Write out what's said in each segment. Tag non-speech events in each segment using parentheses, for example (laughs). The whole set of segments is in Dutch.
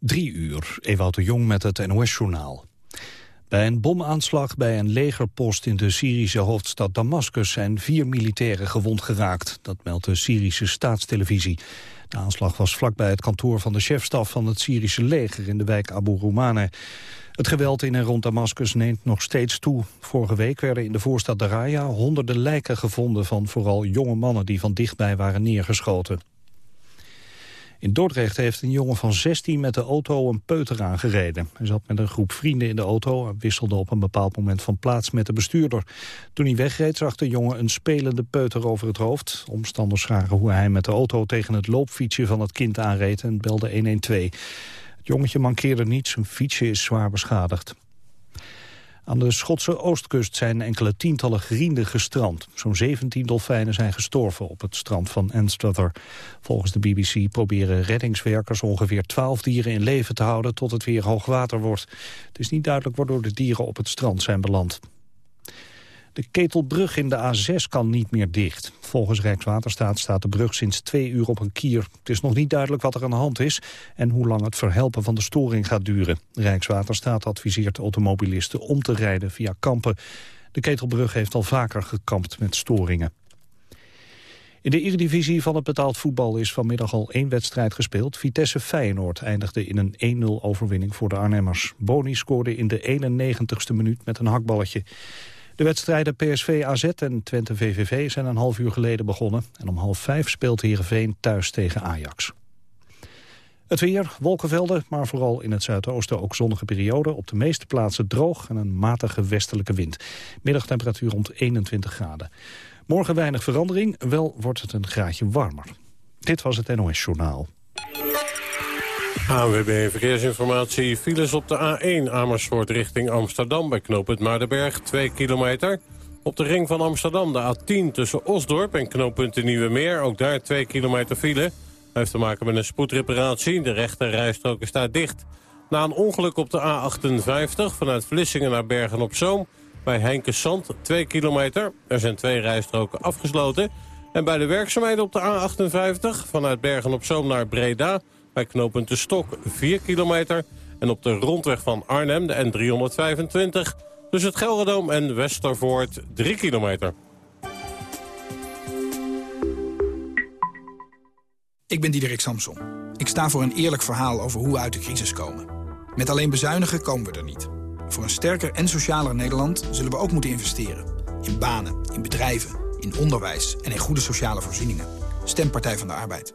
Drie uur, Ewout de Jong met het NOS-journaal. Bij een bomaanslag bij een legerpost in de Syrische hoofdstad Damascus zijn vier militairen gewond geraakt. Dat meldt de Syrische staatstelevisie. De aanslag was vlakbij het kantoor van de chefstaf van het Syrische leger in de wijk Abu Roumane. Het geweld in en rond Damascus neemt nog steeds toe. Vorige week werden in de voorstad Daraya honderden lijken gevonden van vooral jonge mannen die van dichtbij waren neergeschoten. In Dordrecht heeft een jongen van 16 met de auto een peuter aangereden. Hij zat met een groep vrienden in de auto en wisselde op een bepaald moment van plaats met de bestuurder. Toen hij wegreed zag de jongen een spelende peuter over het hoofd. Omstanders zagen hoe hij met de auto tegen het loopfietsje van het kind aanreed en belde 112. Het jongetje mankeerde niets, zijn fietsje is zwaar beschadigd. Aan de Schotse oostkust zijn enkele tientallen grienden gestrand. Zo'n 17 dolfijnen zijn gestorven op het strand van Anstruther. Volgens de BBC proberen reddingswerkers ongeveer 12 dieren in leven te houden tot het weer hoog water wordt. Het is niet duidelijk waardoor de dieren op het strand zijn beland. De Ketelbrug in de A6 kan niet meer dicht. Volgens Rijkswaterstaat staat de brug sinds twee uur op een kier. Het is nog niet duidelijk wat er aan de hand is... en hoe lang het verhelpen van de storing gaat duren. Rijkswaterstaat adviseert automobilisten om te rijden via Kampen. De Ketelbrug heeft al vaker gekampt met storingen. In de eredivisie van het betaald voetbal is vanmiddag al één wedstrijd gespeeld. Vitesse Feyenoord eindigde in een 1-0 overwinning voor de Arnhemmers. Boni scoorde in de 91ste minuut met een hakballetje. De wedstrijden PSV AZ en Twente VVV zijn een half uur geleden begonnen. En om half vijf speelt Heerenveen thuis tegen Ajax. Het weer, wolkenvelden, maar vooral in het zuidoosten ook zonnige perioden. Op de meeste plaatsen droog en een matige westelijke wind. Middagtemperatuur rond 21 graden. Morgen weinig verandering, wel wordt het een graadje warmer. Dit was het NOS Journaal. ANWB Verkeersinformatie. Files op de A1 Amersfoort richting Amsterdam bij knooppunt Maardenberg, 2 kilometer. Op de ring van Amsterdam de A10 tussen Osdorp en knooppunt de Nieuwe Meer. Ook daar 2 kilometer file. Heeft te maken met een spoedreparatie. De rechte rijstrook is dicht. Na een ongeluk op de A58 vanuit Vlissingen naar Bergen-op-Zoom... bij Heinkesand 2 kilometer. Er zijn twee rijstroken afgesloten. En bij de werkzaamheden op de A58 vanuit Bergen-op-Zoom naar Breda bij knooppunt De Stok 4 kilometer. En op de rondweg van Arnhem, de N325, tussen het Gelredoom en Westervoort 3 kilometer. Ik ben Diederik Samson. Ik sta voor een eerlijk verhaal over hoe we uit de crisis komen. Met alleen bezuinigen komen we er niet. Voor een sterker en socialer Nederland zullen we ook moeten investeren. In banen, in bedrijven, in onderwijs en in goede sociale voorzieningen. Stem Partij van de Arbeid.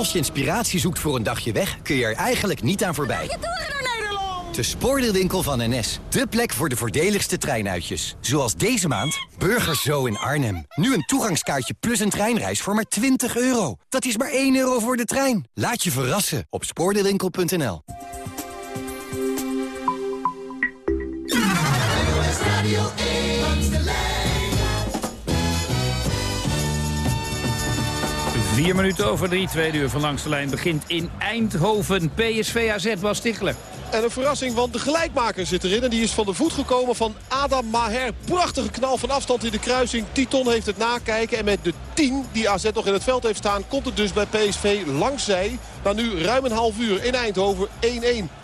Als je inspiratie zoekt voor een dagje weg, kun je er eigenlijk niet aan voorbij. De spoordeelwinkel van NS. De plek voor de voordeligste treinuitjes. Zoals deze maand Burgers Zo in Arnhem. Nu een toegangskaartje plus een treinreis voor maar 20 euro. Dat is maar 1 euro voor de trein. Laat je verrassen op spoordeelwinkel.nl. Vier minuten over drie, tweede uur van langs de lijn begint in Eindhoven. PSV AZ was Stichler. En een verrassing, want de gelijkmaker zit erin. En die is van de voet gekomen van Adam Maher. Prachtige knal van afstand in de kruising. Titon heeft het nakijken. En met de 10 die AZ nog in het veld heeft staan... komt het dus bij PSV langs zij. Na nu ruim een half uur in Eindhoven 1-1.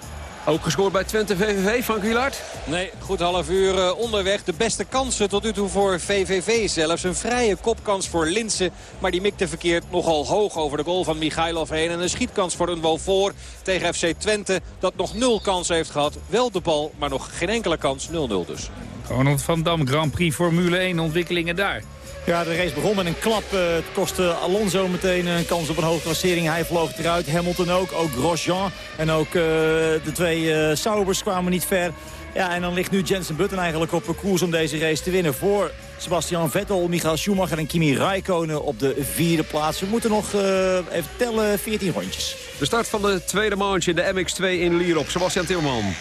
Ook gescoord bij Twente VVV, Frank Wielaert? Nee, goed half uur uh, onderweg. De beste kansen tot nu toe voor VVV zelfs. Een vrije kopkans voor Linsen. Maar die mikte verkeerd nogal hoog over de goal van Michailov heen. En een schietkans voor een voor tegen FC Twente. Dat nog nul kansen heeft gehad. Wel de bal, maar nog geen enkele kans. 0-0 dus. Ronald van Dam, Grand Prix Formule 1 ontwikkelingen daar. Ja, de race begon met een klap. Eh, het kostte Alonso meteen een kans op een hoge klassering. Hij vloog eruit. Hamilton ook. Ook Grosjean. En ook uh, de twee uh, Saubers kwamen niet ver. Ja, en dan ligt nu Jensen Button eigenlijk op koers om deze race te winnen. Voor Sebastian Vettel, Michael Schumacher en Kimi Raikkonen op de vierde plaats. We moeten nog even tellen, 14 rondjes. De start van de tweede manche, de MX2 in Lierop. Sebastian Timmerman.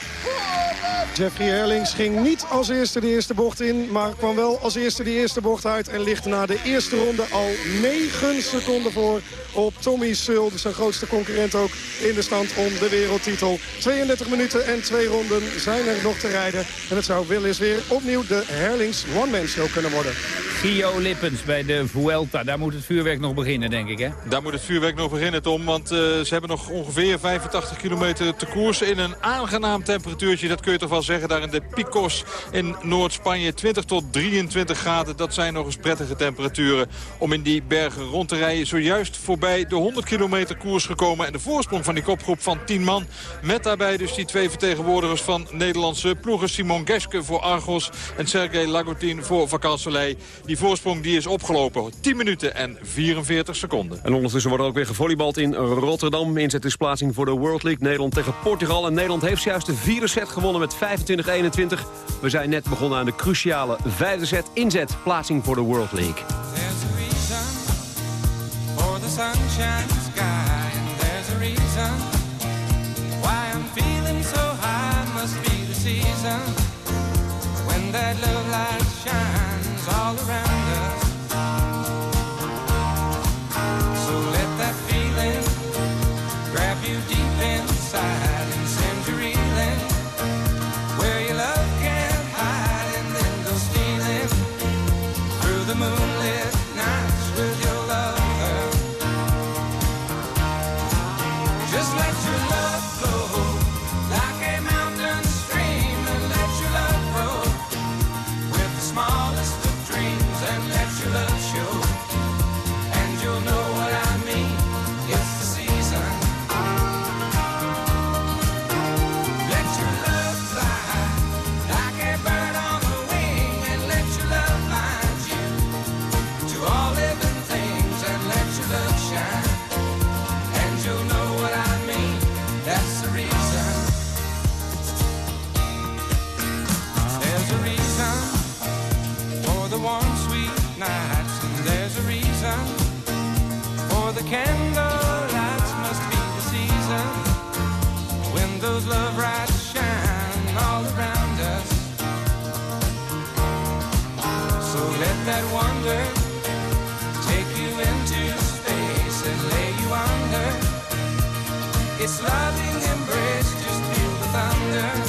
Jeffrey Herlings ging niet als eerste de eerste bocht in... maar kwam wel als eerste de eerste bocht uit... en ligt na de eerste ronde al 9 seconden voor op Tommy Seul. Dus zijn grootste concurrent ook in de stand om de wereldtitel. 32 minuten en twee ronden zijn er nog te rijden. En het zou wel eens weer opnieuw de Herlings one-man show kunnen worden. Gio Lippens bij de Vuelta. Daar moet het vuurwerk nog beginnen, denk ik, hè? Daar moet het vuurwerk nog beginnen, Tom. Want uh, ze hebben nog ongeveer 85 kilometer te koers in een aangenaam temperatuurtje. Dat kun je toch wel zeggen. Daar in de Picos in Noord-Spanje. 20 tot 23 graden. Dat zijn nog eens prettige temperaturen om in die bergen rond te rijden. Zojuist voorbij de 100 kilometer koers gekomen. En de voorsprong van die kopgroep van 10 man. Met daarbij dus die twee vertegenwoordigers van Nederlandse ploegen. Simon Geske voor Argos en Sergej Lagotin voor Vacansoleil. Die voorsprong die is opgelopen. 10 minuten en 44 seconden. En ondertussen wordt er ook weer gevolleybald in Rotterdam. Inzet is plaatsing voor de World League. Nederland tegen Portugal. En Nederland heeft juist de vierde set gewonnen met 25-21. We zijn net begonnen aan de cruciale vijfde set. Inzet, plaatsing voor de World League. There's a reason for the sunshine sky. There's a reason why so high. Must be the season when that love light shines all around those love lights shine all around us. So let that wonder take you into space and lay you under. Its loving embrace, just feel the thunder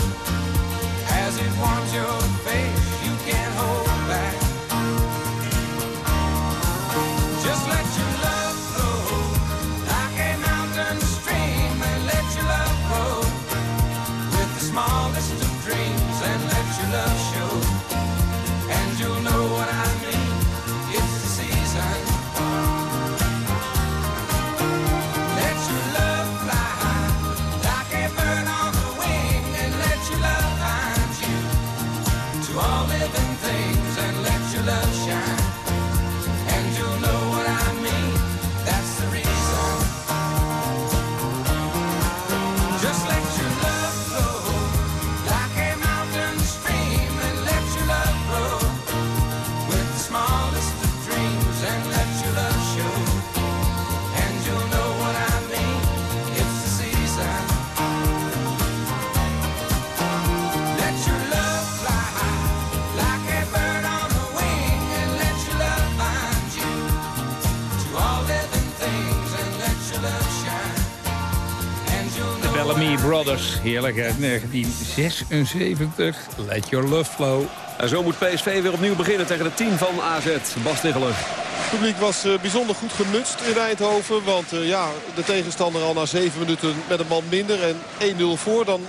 Brothers, heerlijk uit 1976. Let your love flow. En zo moet PSV weer opnieuw beginnen tegen de team van AZ. Bas Tegeler. Het publiek was eh, bijzonder goed gemutst in Eindhoven. Want eh, ja, de tegenstander al na 7 minuten met een man minder en 1-0 voor. Dan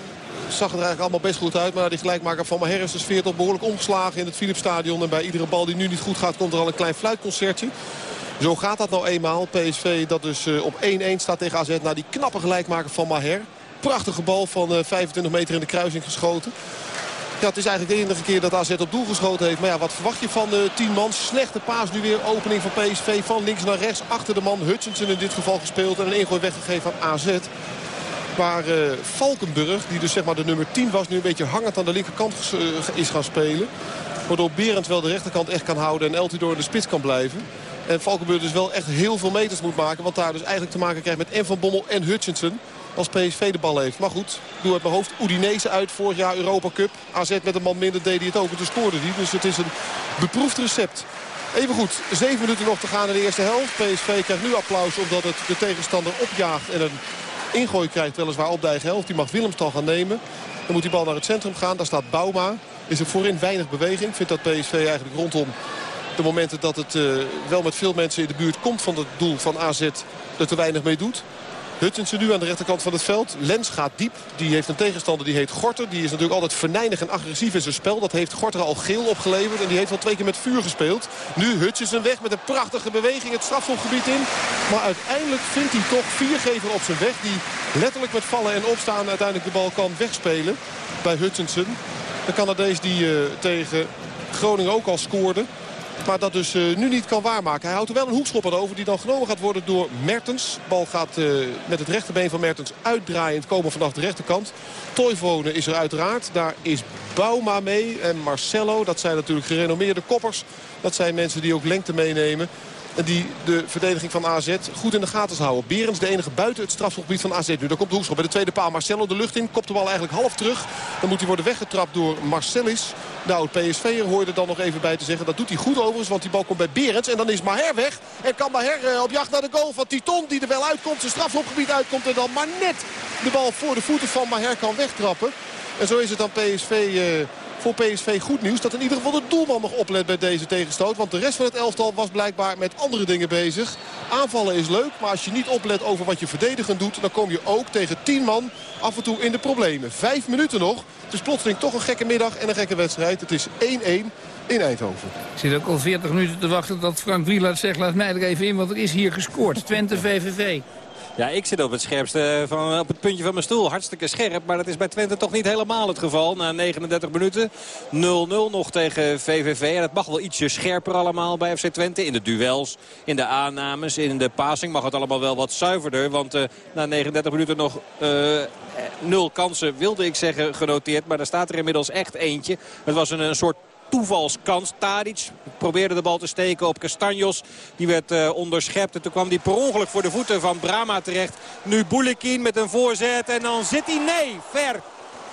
zag het er eigenlijk allemaal best goed uit. Maar die gelijkmaker van Maher is de sfeer toch behoorlijk omgeslagen in het Philipsstadion. En bij iedere bal die nu niet goed gaat komt er al een klein fluitconcertje. Zo gaat dat nou eenmaal. PSV dat dus eh, op 1-1 staat tegen AZ. Na die knappe gelijkmaker van Maher. Prachtige bal van eh, 25 meter in de kruising geschoten. Ja, het is eigenlijk de enige keer dat AZ op doel geschoten heeft. Maar ja, wat verwacht je van de 10 man? Slechte paas nu weer. Opening van PSV van links naar rechts. Achter de man Hutchinson in dit geval gespeeld. En een ingooi weggegeven aan AZ. Waar eh, Valkenburg, die dus zeg maar de nummer 10 was... nu een beetje hangend aan de linkerkant eh, is gaan spelen. Waardoor Berend wel de rechterkant echt kan houden en Eltidoor de spits kan blijven. En Valkenburg dus wel echt heel veel meters moet maken. Want daar dus eigenlijk te maken krijgt met en Van Bommel en Hutchinson. Als PSV de bal heeft. Maar goed, doe uit mijn hoofd. Udinese uit vorig jaar Europa Cup. AZ met een man minder deed hij het ook. En toen scoorde hij. Dus het is een beproefd recept. Even goed, zeven minuten nog te gaan in de eerste helft. PSV krijgt nu applaus omdat het de tegenstander opjaagt en een ingooi krijgt weliswaar op de eigen helft. Die mag Willemstal gaan nemen. Dan moet die bal naar het centrum gaan. Daar staat Bauma. Is er voorin weinig beweging. Vindt dat PSV eigenlijk rondom de momenten dat het uh, wel met veel mensen in de buurt komt van het doel van AZ er te weinig mee doet. Hutchinson nu aan de rechterkant van het veld. Lens gaat diep. Die heeft een tegenstander die heet Gorter. Die is natuurlijk altijd venijnig en agressief in zijn spel. Dat heeft Gorter al geel opgeleverd. En die heeft al twee keer met vuur gespeeld. Nu Hutchinson weg met een prachtige beweging het strafschopgebied in. Maar uiteindelijk vindt hij toch viergever op zijn weg. Die letterlijk met vallen en opstaan uiteindelijk de bal kan wegspelen bij Hutchinson. De Canadees die uh, tegen Groningen ook al scoorde. Maar dat dus uh, nu niet kan waarmaken. Hij houdt er wel een hoekschop over die dan genomen gaat worden door Mertens. Bal gaat uh, met het rechterbeen van Mertens uitdraaiend komen vanaf de rechterkant. Toivonen is er uiteraard. Daar is Bauma mee en Marcelo. Dat zijn natuurlijk gerenommeerde koppers. Dat zijn mensen die ook lengte meenemen. En die de verdediging van AZ goed in de gaten houden. Berens de enige buiten het strafschopgebied van AZ. Nu, daar komt de hoekschop bij de tweede paal. Marcelo de lucht in. Kopt de bal eigenlijk half terug. Dan moet hij worden weggetrapt door Marcelis. Nou, het PSV'er hoorde dan nog even bij te zeggen. Dat doet hij goed overigens, want die bal komt bij Berens. En dan is Maher weg. En kan Maher uh, op jacht naar de goal van Titon. Die er wel uitkomt, zijn strafschopgebied uitkomt. En dan maar net de bal voor de voeten van Maher kan wegtrappen. En zo is het dan PSV... Uh, voor PSV goed nieuws. Dat in ieder geval de doelman nog oplet bij deze tegenstoot. Want de rest van het elftal was blijkbaar met andere dingen bezig. Aanvallen is leuk, maar als je niet oplet over wat je verdedigend doet... dan kom je ook tegen 10 man af en toe in de problemen. Vijf minuten nog. Het is plotseling toch een gekke middag en een gekke wedstrijd. Het is 1-1 in Eindhoven. Ik zit ook al 40 minuten te wachten dat Frank Wieland zegt... laat mij er even in, want er is hier gescoord. Twente VVV. Ja, ik zit op het scherpste van, op het puntje van mijn stoel. Hartstikke scherp, maar dat is bij Twente toch niet helemaal het geval. Na 39 minuten 0-0 nog tegen VVV. En het mag wel ietsje scherper allemaal bij FC Twente. In de duels, in de aannames, in de passing mag het allemaal wel wat zuiverder. Want uh, na 39 minuten nog uh, nul kansen, wilde ik zeggen, genoteerd. Maar daar staat er inmiddels echt eentje. Het was een soort toevalskans. Tadic probeerde de bal te steken op Castanjos. Die werd uh, onderschept. En toen kwam hij per ongeluk voor de voeten van Brama terecht. Nu Boulekin met een voorzet. En dan zit hij, nee, ver.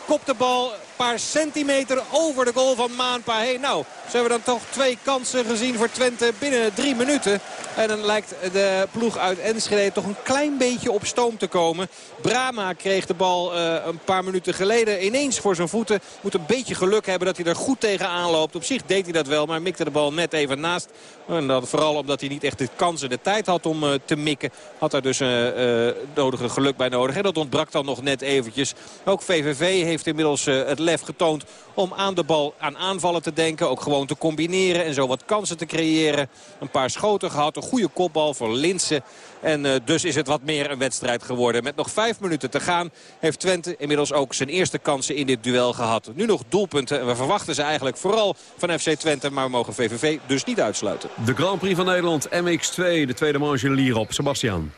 Kopt de bal paar centimeter over de goal van Maanpa heen. Nou, ze hebben dan toch twee kansen gezien voor Twente binnen drie minuten. En dan lijkt de ploeg uit Enschede toch een klein beetje op stoom te komen. Brama kreeg de bal uh, een paar minuten geleden ineens voor zijn voeten. Moet een beetje geluk hebben dat hij er goed tegenaan loopt. Op zich deed hij dat wel, maar mikte de bal net even naast. En dat vooral omdat hij niet echt de kans en de tijd had om uh, te mikken. Had daar dus uh, nodige geluk bij nodig. En dat ontbrak dan nog net eventjes. Ook VVV heeft inmiddels het lef getoond om aan de bal aan aanvallen te denken. Ook gewoon te combineren en zo wat kansen te creëren. Een paar schoten gehad, een goede kopbal voor Linsen. En uh, dus is het wat meer een wedstrijd geworden. Met nog vijf minuten te gaan heeft Twente inmiddels ook zijn eerste kansen in dit duel gehad. Nu nog doelpunten en we verwachten ze eigenlijk vooral van FC Twente. Maar we mogen VVV dus niet uitsluiten. De Grand Prix van Nederland, MX2, de tweede manche Lierop. Sebastian.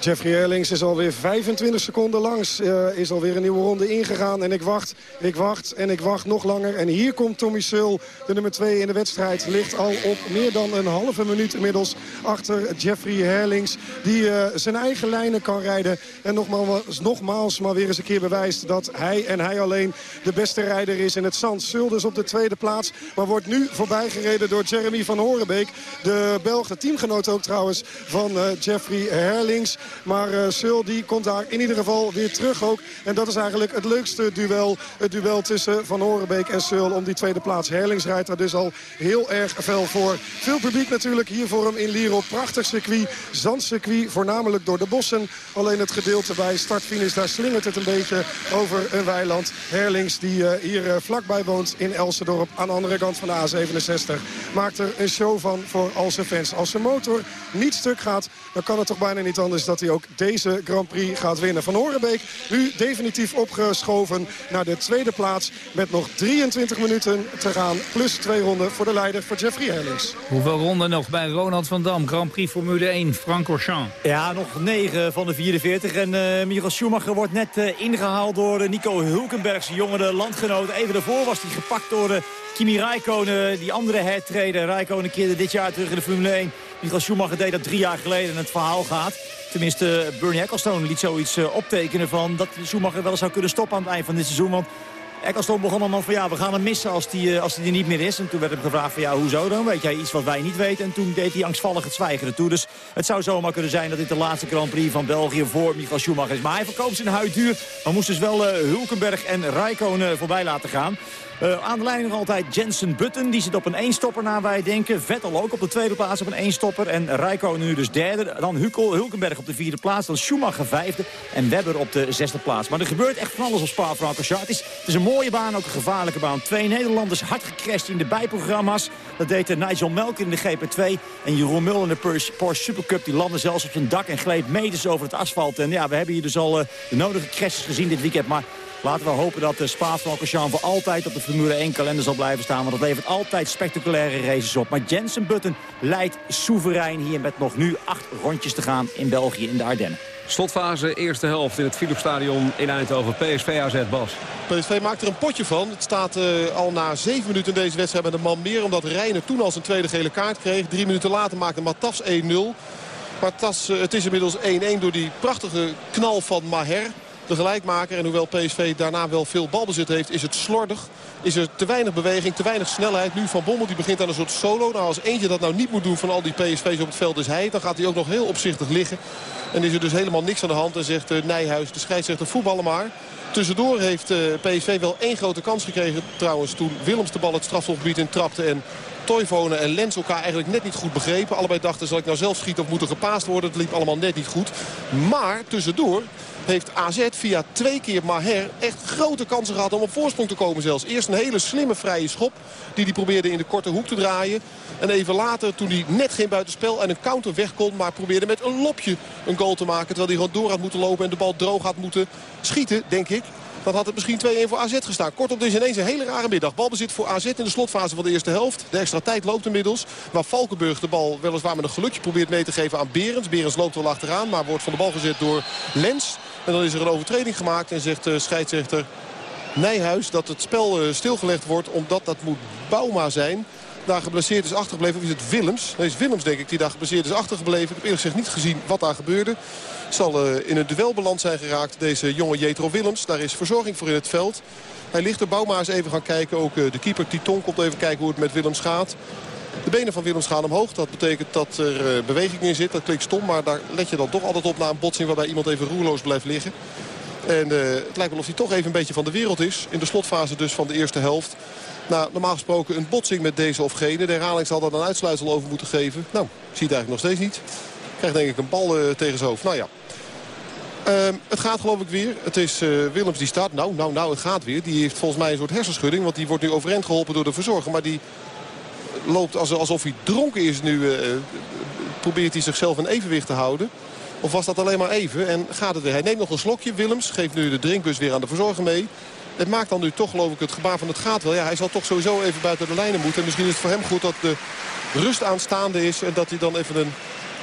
Jeffrey Erlings is alweer 25 seconden langs. Uh, is alweer een nieuwe ronde ingegaan. En ik wacht, ik wacht en ik wacht nog langer. En hier komt Tommy Sul, de nummer 2 in de wedstrijd. Ligt al op meer dan een halve minuut inmiddels achter Jeffrey Herlings. Die uh, zijn eigen lijnen kan rijden. En nogmaals, nogmaals maar weer eens een keer bewijst dat hij en hij alleen de beste rijder is in het zand. Sul dus op de tweede plaats. Maar wordt nu voorbijgereden door Jeremy van Horenbeek. De Belg, de teamgenoot ook trouwens van uh, Jeffrey Herlings. Maar uh, Sul die komt daar in ieder geval weer terug ook. En dat is eigenlijk het leukste duel. Het duel tussen Van Horenbeek en Sul om die tweede plaats. Herlings rijdt daar dus al heel erg fel voor. Veel publiek natuurlijk hier voor hem in Lierop. Prachtig circuit, zandcircuit, voornamelijk door de bossen. Alleen het gedeelte bij startfinish, daar slingert het een beetje over een weiland. Herlings die uh, hier uh, vlakbij woont in Elsendorp aan de andere kant van de A67. Maakt er een show van voor al zijn fans. Als zijn motor niet stuk gaat, dan kan het toch bijna niet anders dat hij ook deze Grand Prix gaat winnen. Van Horenbeek nu definitief opgeschoven naar de tweede plaats. Met nog 23 minuten te gaan. Plus twee ronden voor de leider voor Jeffrey Herlings. Hoeveel ronden nog bij Ronald van Dam? Grand Prix Formule 1, Francorchamps. Ja, nog 9 van de 44. En uh, Michael Schumacher wordt net uh, ingehaald door uh, Nico Hulkenbergs jongere landgenoot. Even daarvoor was hij gepakt door Kimi Räikkönen, die andere hertreden. Räikkönen keerde dit jaar terug in de Formule 1. Michael Schumacher deed dat drie jaar geleden en het verhaal gaat. Tenminste, Bernie Ecclestone liet zoiets uh, optekenen van dat Schumacher wel eens zou kunnen stoppen aan het eind van dit seizoen. Want Ecclestone begon dan van ja, we gaan hem missen als hij uh, als die er niet meer is. En toen werd hem gevraagd van ja, hoezo dan? Weet jij iets wat wij niet weten? En toen deed hij angstvallig het zwijgen ertoe. Dus het zou zomaar kunnen zijn dat dit de laatste Grand Prix van België voor Michael Schumacher is. Maar hij verkoopt zijn huid duur. Maar moest dus wel uh, Hulkenberg en Räikkönen voorbij laten gaan. Uh, aan de lijn nog altijd Jensen Button. Die zit op een eenstopper naar wij denken. Vettel ook op de tweede plaats op een eenstopper. En Rijkonen nu dus derde. Dan Hukel, Hulkenberg op de vierde plaats. Dan Schumacher vijfde. En Webber op de zesde plaats. Maar er gebeurt echt van alles op Spa-Francorchamps. Het, het is een mooie baan, ook een gevaarlijke baan. Twee Nederlanders hard gecrashed in de bijprogramma's. Dat deed Nigel Melker in de GP2. En Jeroen Mul in de Porsche Supercup. Die landde zelfs op zijn dak en gleed meters over het asfalt. En ja, we hebben hier dus al uh, de nodige crashes gezien dit weekend. Maar Laten we hopen dat de Spa-Francorchamps voor altijd op de Formule 1 kalender zal blijven staan. Want dat levert altijd spectaculaire races op. Maar Jensen Button leidt soeverein hier met nog nu acht rondjes te gaan in België in de Ardennen. Slotfase, eerste helft in het Philipsstadion in Eindhoven. PSV AZ, Bas. PSV maakt er een potje van. Het staat uh, al na zeven minuten in deze wedstrijd met een man meer. Omdat Reijnen toen al zijn tweede gele kaart kreeg. Drie minuten later maakte Matas 1-0. Maar uh, het is inmiddels 1-1 door die prachtige knal van Maher de gelijkmaker. En hoewel PSV daarna wel veel balbezit heeft, is het slordig. Is er te weinig beweging, te weinig snelheid. Nu Van Bommel die begint aan een soort solo. Nou, als eentje dat nou niet moet doen van al die PSV's op het veld is hij. Dan gaat hij ook nog heel opzichtig liggen. En is er dus helemaal niks aan de hand. En zegt uh, Nijhuis, de scheidsrechter, voetballen maar. Tussendoor heeft uh, PSV wel één grote kans gekregen trouwens. Toen Willems de bal het strafschopgebied in trapte. En Toivonen en Lens elkaar eigenlijk net niet goed begrepen. Allebei dachten, zal ik nou zelf schieten of moet er gepaast worden? Het liep allemaal net niet goed. Maar tussendoor heeft AZ via twee keer Maher echt grote kansen gehad om op voorsprong te komen zelfs. Eerst een hele slimme vrije schop die hij probeerde in de korte hoek te draaien. En even later toen hij net geen buitenspel en een counter weg kon... maar probeerde met een lopje een goal te maken. Terwijl hij gewoon door had moeten lopen en de bal droog had moeten schieten, denk ik. Dan had het misschien 2-1 voor AZ gestaan. Kortom, dit is ineens een hele rare middag. Balbezit voor AZ in de slotfase van de eerste helft. De extra tijd loopt inmiddels. Waar Valkenburg de bal weliswaar met een gelukje probeert mee te geven aan Berends. Berends loopt wel achteraan, maar wordt van de bal gezet door Lens. En dan is er een overtreding gemaakt en zegt scheidsrechter Nijhuis dat het spel eh, stilgelegd wordt omdat dat moet Bauma zijn daar geblesseerd is achtergebleven. Of is het Willems? Nee, is Willems denk ik die daar geblesseerd is achtergebleven. Ik heb eerlijk gezegd niet gezien wat daar gebeurde. Zal uh, in een duel beland zijn geraakt deze jonge Jetro Willems. Daar is verzorging voor in het veld. Hij ligt er. Bauma eens even gaan kijken. Ook uh, de keeper Titon komt even kijken hoe het met Willems gaat. De benen van Willems gaan omhoog. Dat betekent dat er uh, beweging in zit. Dat klinkt stom, maar daar let je dan toch altijd op na een botsing... waarbij iemand even roerloos blijft liggen. En uh, het lijkt wel of hij toch even een beetje van de wereld is. In de slotfase dus van de eerste helft. Nou, normaal gesproken een botsing met deze of gene. De herhaling zal daar een uitsluitsel over moeten geven. Nou, ik zie het eigenlijk nog steeds niet. Krijgt denk ik een bal uh, tegen zijn hoofd. Nou ja. Uh, het gaat geloof ik weer. Het is Willems die staat. Nou, nou, nou, het gaat weer. Die heeft volgens mij een soort hersenschudding. Want die wordt nu overeind geholpen door de verzorger. Maar die loopt alsof hij dronken is nu. Uh, probeert hij zichzelf in evenwicht te houden. Of was dat alleen maar even? En gaat het weer. Hij neemt nog een slokje. Willems geeft nu de drinkbus weer aan de verzorger mee. Het maakt dan nu toch geloof ik het gebaar van het gaat wel. Ja, hij zal toch sowieso even buiten de lijnen moeten. En misschien is het voor hem goed dat de rust aanstaande is. En dat hij dan even een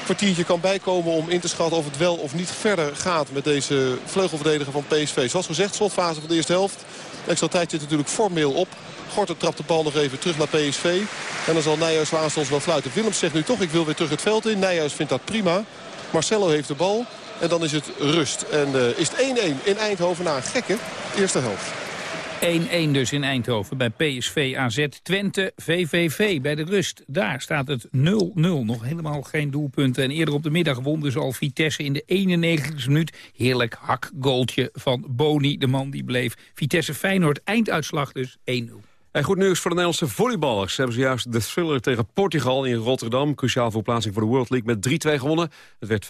kwartiertje kan bijkomen om in te schatten of het wel of niet verder gaat met deze vleugelverdediger van PSV. Zoals gezegd, slotfase van de eerste helft. extra tijd zit natuurlijk formeel op. Gorter trapt de bal nog even terug naar PSV. En dan zal Nijhuis aanstonds wel fluiten. Willems zegt nu toch, ik wil weer terug het veld in. Nijhuis vindt dat prima. Marcelo heeft de bal. En dan is het rust. En uh, is het 1-1 in Eindhoven na een gekke eerste helft. 1-1 dus in Eindhoven bij PSV AZ Twente VVV bij de rust. Daar staat het 0-0. Nog helemaal geen doelpunten. En eerder op de middag won dus al Vitesse in de 91e minuut. Heerlijk hakgoaltje van Boni, de man die bleef. Vitesse Feyenoord einduitslag dus 1-0. En goed nieuws voor de Nederlandse volleyballers. Ze hebben zojuist de thriller tegen Portugal in Rotterdam. Cruciaal voor plaatsing voor de World League met 3-2 gewonnen. Het werd 15-13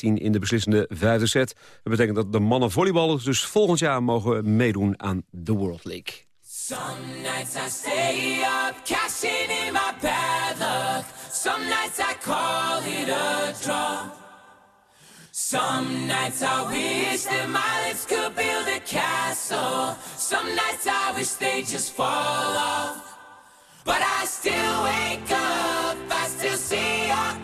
in de beslissende vijfde set. Dat betekent dat de mannen volleyballers dus volgend jaar mogen meedoen aan de World League. Some nights I stay up, cashing in my bad luck. Some nights I call it a draw. Some nights I wish that my lips could build castle. Some nights I wish they just fall off. But I still wake up, I still see your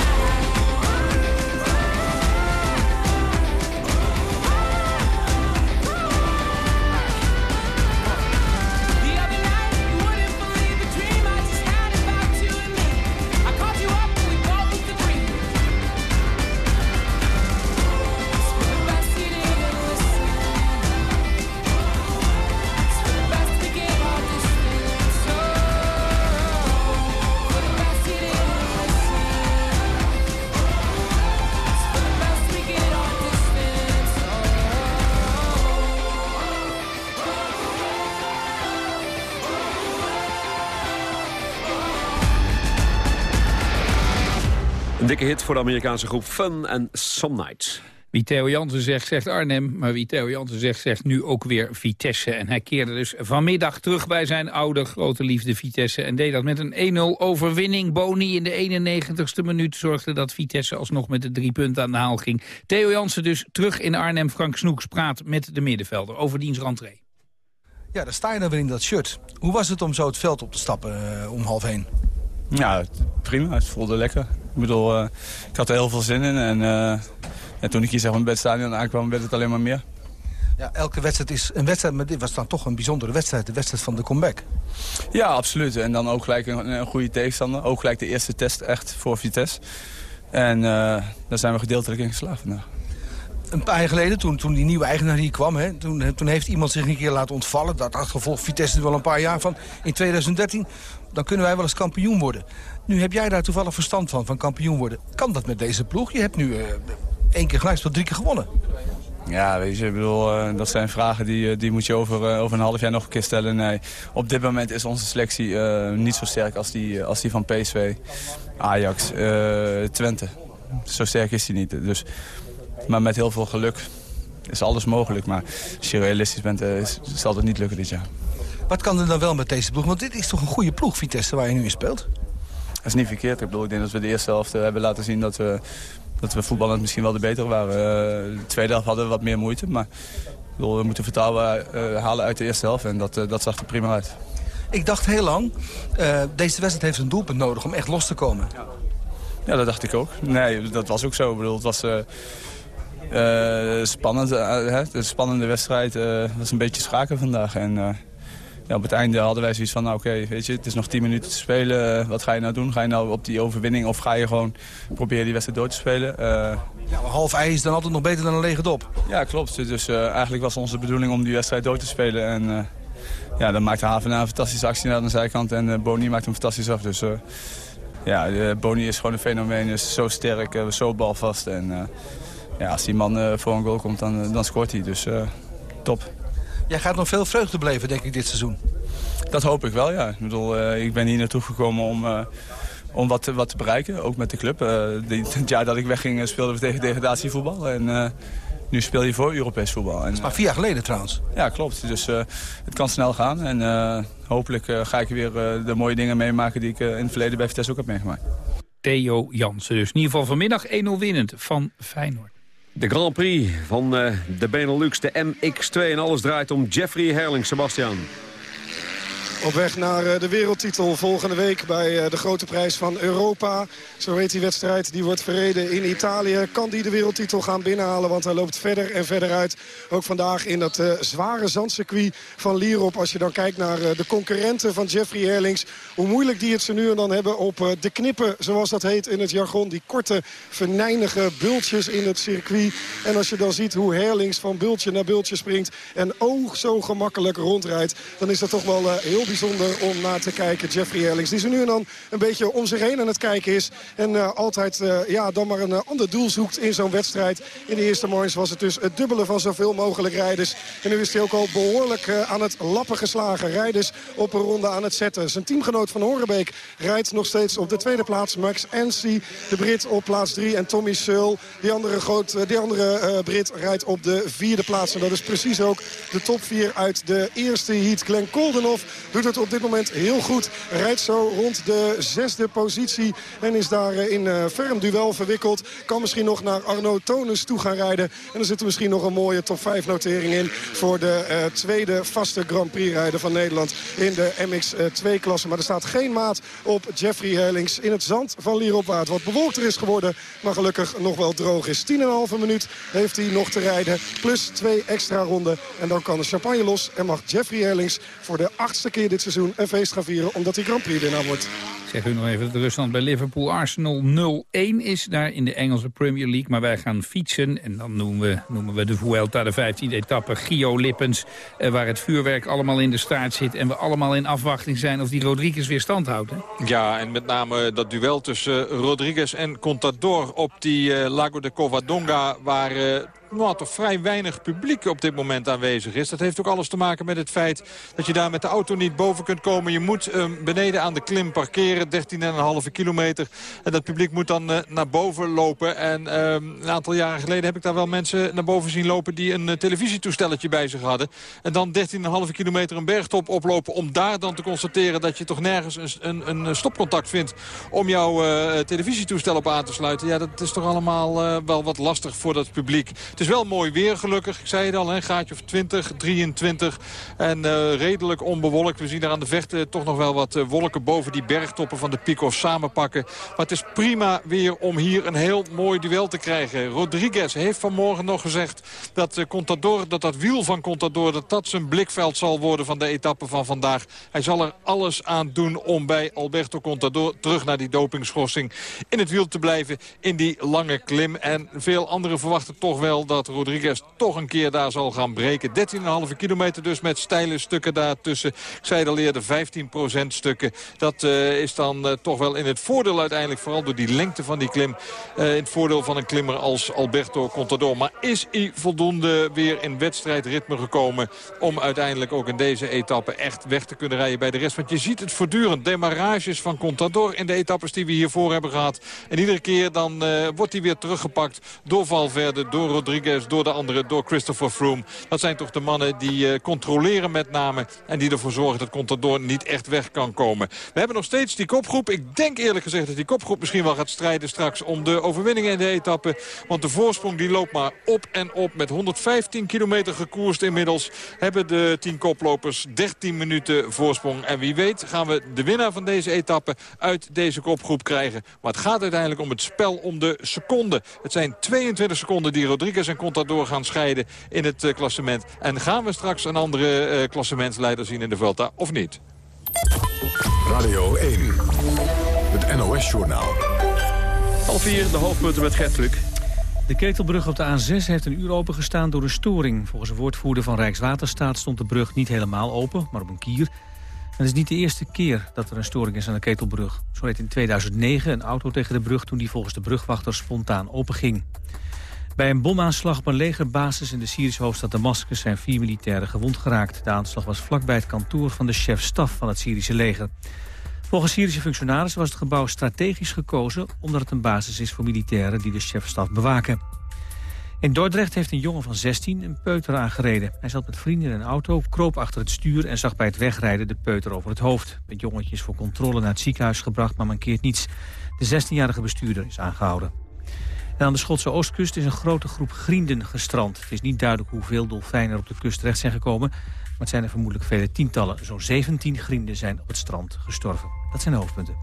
dikke hit voor de Amerikaanse groep Fun and Some Nights. Wie Theo Jansen zegt, zegt Arnhem. Maar wie Theo Jansen zegt, zegt nu ook weer Vitesse. En hij keerde dus vanmiddag terug bij zijn oude grote liefde Vitesse. En deed dat met een 1-0 overwinning. Boni in de 91ste minuut zorgde dat Vitesse alsnog met de drie punten aan de haal ging. Theo Jansen dus terug in Arnhem. Frank Snoeks praat met de middenvelder over diens rentree. Ja, dan sta je dan weer in dat shirt. Hoe was het om zo het veld op te stappen eh, om half heen? Ja, prima. Het voelde lekker. Ik bedoel, eh, ik had er heel veel zin in. En eh, toen ik hier zeg bij het stadion aankwam, werd het alleen maar meer. Ja, elke wedstrijd is een wedstrijd, maar dit was dan toch een bijzondere wedstrijd. De wedstrijd van de comeback. Ja, absoluut. En dan ook gelijk een, een goede tegenstander. Ook gelijk de eerste test echt voor Vitesse. En eh, daar zijn we gedeeltelijk in geslaagd vandaag. Een paar jaar geleden, toen, toen die nieuwe eigenaar hier kwam... Hè, toen, toen heeft iemand zich een keer laten ontvallen. Dat had gevolg Vitesse er wel een paar jaar van. In 2013, dan kunnen wij wel eens kampioen worden. Nu heb jij daar toevallig verstand van, van kampioen worden. Kan dat met deze ploeg? Je hebt nu eh, één keer gelijk drie keer gewonnen. Ja, weet je, ik bedoel, eh, dat zijn vragen die, eh, die moet je over, over een half jaar nog een keer stellen. Nee, op dit moment is onze selectie niet zo sterk als die, als die van PSV, Ajax, Twente. Zo sterk is die niet. Dus, maar met heel veel geluk is alles mogelijk. Maar als je realistisch bent, zal het niet lukken dit jaar. Wat kan er dan wel met deze ploeg? Want dit is toch een goede ploeg, Vitesse, waar je nu in speelt? Dat is niet verkeerd. Ik bedoel, ik denk dat we de eerste helft eh, hebben laten zien dat we, dat we voetballend misschien wel de betere waren. Eh, de tweede helft hadden we wat meer moeite. Maar ik bedoel, we moeten vertrouwen eh, halen uit de eerste helft. En dat, dat zag er prima uit. Ik dacht heel lang, deze wedstrijd heeft een doelpunt nodig om echt los te komen. Ja, dat dacht ik ook. Nee, dat was ook zo. Ik bedoel, het was spannend. hè? Een spannende wedstrijd. Het was een beetje schaken vandaag. En ja, op het einde hadden wij zoiets van, nou oké, weet je, het is nog 10 minuten te spelen. Eh, wat ga je nou doen? Ga je nou op die overwinning of ga je gewoon proberen die wedstrijd door te spelen? Eh, Ja, maar half ei is dan altijd nog beter dan een lege dop. ja, klopt. Dus eh, eigenlijk was onze bedoeling om die wedstrijd door te spelen. En eh, ja, dan maakte Havena een fantastische actie aan de zijkant en eh, Boni maakte hem fantastisch af. Dus eh, ja, eh, Boni is gewoon een fenomeen. Is zo sterk, eh, zo balvast. En eh, ja, als die man eh, voor een goal komt, dan, eh, dan scoort hij. Dus eh, top. Jij gaat nog veel vreugde beleven, denk ik, dit seizoen. Dat hoop ik wel, ja. Ik bedoel, eh, ik ben hier naartoe gekomen om, eh, om wat, te- wat te bereiken, ook met de club. Eh, die- (laughs) het jaar dat ik wegging speelden we tegen degradatievoetbal. En eh, nu speel je voor Europees voetbal. En, Maar vier jaar geleden trouwens. Ja, klopt. Dus eh, het kan snel gaan. En eh, hopelijk eh, ga ik weer eh, de mooie dingen meemaken die ik in het verleden bij Vitesse ook heb meegemaakt. Theo Jansen dus. In ieder geval vanmiddag 1-0 winnend van Feyenoord. De Grand Prix van eh, de Benelux, de MX2. En alles draait om Jeffrey Herling, Sebastian. Op weg naar eh, de wereldtitel volgende week bij eh, de grote prijs van Europa. Zo heet die wedstrijd. Die wordt verreden in Italië. Kan die de wereldtitel gaan binnenhalen? Want hij loopt verder en verder uit. Ook vandaag in dat eh, zware zandcircuit van Lierop. Als je dan kijkt naar de concurrenten van Jeffrey Herlings. Hoe moeilijk die het ze nu en dan hebben op de knippen. Zoals dat heet in het jargon. Die korte venijnige bultjes in het circuit. En als je dan ziet hoe Herlings van bultje naar bultje springt. En oog zo gemakkelijk rondrijdt. Dan is dat toch wel heel bijzonder om naar te kijken. Jeffrey Herlings. Die zo nu en dan een beetje om zich heen aan het kijken is. En eh, altijd eh, ja, dan maar een eh, ander doel zoekt in zo'n wedstrijd. In de eerste morgens was het dus het dubbele van zoveel mogelijk rijders. En nu is hij ook al behoorlijk eh, aan het lappen geslagen. Rijders op een ronde aan het zetten. Zijn teamgenoot van Horenbeek rijdt nog steeds op de tweede plaats. Max Anstey, de Brit op plaats 3. En Tommy Seul, die andere, groot, andere Brit, rijdt op de vierde plaats. En dat is precies ook de top 4 uit de eerste heat. Glenn Koldenhoff doet het op dit moment heel goed. Rijdt zo rond de zesde positie. En is daar eh, in eh, ferm duel verwikkeld. Kan misschien nog naar Arno Tonus toe gaan rijden. En er zit er misschien nog een mooie top 5 notering in. Voor de eh, tweede vaste Grand Prix rijder van Nederland. In de MX2-klasse. Maar er staat geen maat op Jeffrey Herlings. In het zand van Lieropwaard. Wat bewolkter is geworden. Maar gelukkig nog wel droog is. 10,5 minuut heeft hij nog te rijden. Plus twee extra ronden. En dan kan de champagne los. En mag Jeffrey Herlings voor de achtste keer dit seizoen een feest gaan vieren. Omdat hij Grand Prix winnaar wordt. Zeg u nog even dat de ruststand bij Liverpool Arsenal 0-1 is daar in de Engelse Premier League. Maar wij gaan fietsen en dan noemen we, noemen we de Vuelta, de 15e etappe, Gio Lippens. eh, waar het vuurwerk allemaal in de staart zit en we allemaal in afwachting zijn of die Rodriguez weer stand houdt. Hè? Ja, en met name dat duel tussen Rodriguez en Contador op die eh, Lago de Covadonga... waar eh, nou, toch vrij weinig publiek op dit moment aanwezig is. Dat heeft ook alles te maken met het feit dat je daar met de auto niet boven kunt komen. Je moet eh, beneden aan de klim parkeren, 13,5 kilometer. En dat publiek moet dan eh, naar boven lopen. En eh, een aantal jaren geleden heb ik daar wel mensen naar boven zien lopen... die een eh, televisietoestelletje bij zich hadden. En dan 13,5 kilometer een bergtop oplopen... om daar dan te constateren dat je toch nergens een, een, een stopcontact vindt... om jouw eh, televisietoestel op aan te sluiten. Ja, dat is toch allemaal eh, wel wat lastig voor dat publiek. Is wel mooi weer gelukkig. Ik zei het al, een gaatje of 20, 23. En eh, redelijk onbewolkt. We zien daar aan de vechten toch nog wel wat eh, wolken boven die bergtoppen van de Picos samenpakken. Maar het is prima weer om hier een heel mooi duel te krijgen. Rodriguez heeft vanmorgen nog gezegd dat eh, Contador, dat dat wiel van Contador, dat dat zijn blikveld zal worden van de etappe van vandaag. Hij zal er alles aan doen om bij Alberto Contador terug naar die dopingschorsing in het wiel te blijven in die lange klim. En veel anderen verwachten toch wel dat Rodriguez toch een keer daar zal gaan breken. 13,5 kilometer dus met steile stukken daartussen. Ik zei al eerder, 15% stukken. Dat eh, is dan eh, toch wel in het voordeel uiteindelijk, vooral door die lengte van die klim. eh, in het voordeel van een klimmer als Alberto Contador. Maar is hij voldoende weer in wedstrijdritme gekomen om uiteindelijk ook in deze etappe echt weg te kunnen rijden bij de rest. Want je ziet het voortdurend, demarages van Contador in de etappes die we hiervoor hebben gehad. En iedere keer dan wordt hij weer teruggepakt door Valverde, door Rodriguez, door de anderen, door Christopher Froome. Dat zijn toch de mannen die eh, controleren met name en die ervoor zorgen dat Contador niet echt weg kan komen. We hebben nog steeds die kopgroep. Ik denk eerlijk gezegd dat die kopgroep misschien wel gaat strijden straks om de overwinningen in de etappe. Want de voorsprong die loopt maar op en op. Met 115 kilometer gekoerst inmiddels hebben de 10 koplopers 13 minuten voorsprong. En wie weet gaan we de winnaar van deze etappe uit deze kopgroep krijgen. Maar het gaat uiteindelijk om het spel om de seconde. Het zijn 22 seconden die Rodriguez en Contador gaan scheiden in het eh, klassement. En gaan we straks een andere eh, klassementsleider zien in de Vuelta of niet? Radio 1, het NOS-journaal. Half vier, de hoofdpunten met Gert Kluk. De ketelbrug op de A6 heeft een uur opengestaan door een storing. Volgens een woordvoerder van Rijkswaterstaat stond de brug niet helemaal open, maar op een kier. En het is niet de eerste keer dat er een storing is aan de ketelbrug. Zo reed in 2009 een auto tegen de brug toen die volgens de brugwachter spontaan openging. Bij een bomaanslag op een legerbasis in de Syrische hoofdstad Damascus zijn vier militairen gewond geraakt. De aanslag was vlakbij het kantoor van de chef-staf van het Syrische leger. Volgens Syrische functionarissen was het gebouw strategisch gekozen... omdat het een basis is voor militairen die de chefstaf bewaken. In Dordrecht heeft een jongen van 16 een peuter aangereden. Hij zat met vrienden in een auto, kroop achter het stuur... en zag bij het wegrijden de peuter over het hoofd. Het jongetje is voor controle naar het ziekenhuis gebracht, maar mankeert niets. De 16-jarige bestuurder is aangehouden. En aan de Schotse oostkust is een grote groep grienden gestrand. Het is niet duidelijk hoeveel dolfijnen er op de kust terecht zijn gekomen... het zijn er vermoedelijk vele tientallen. Zo'n 17 grienden zijn op het strand gestorven. Dat zijn de hoofdpunten.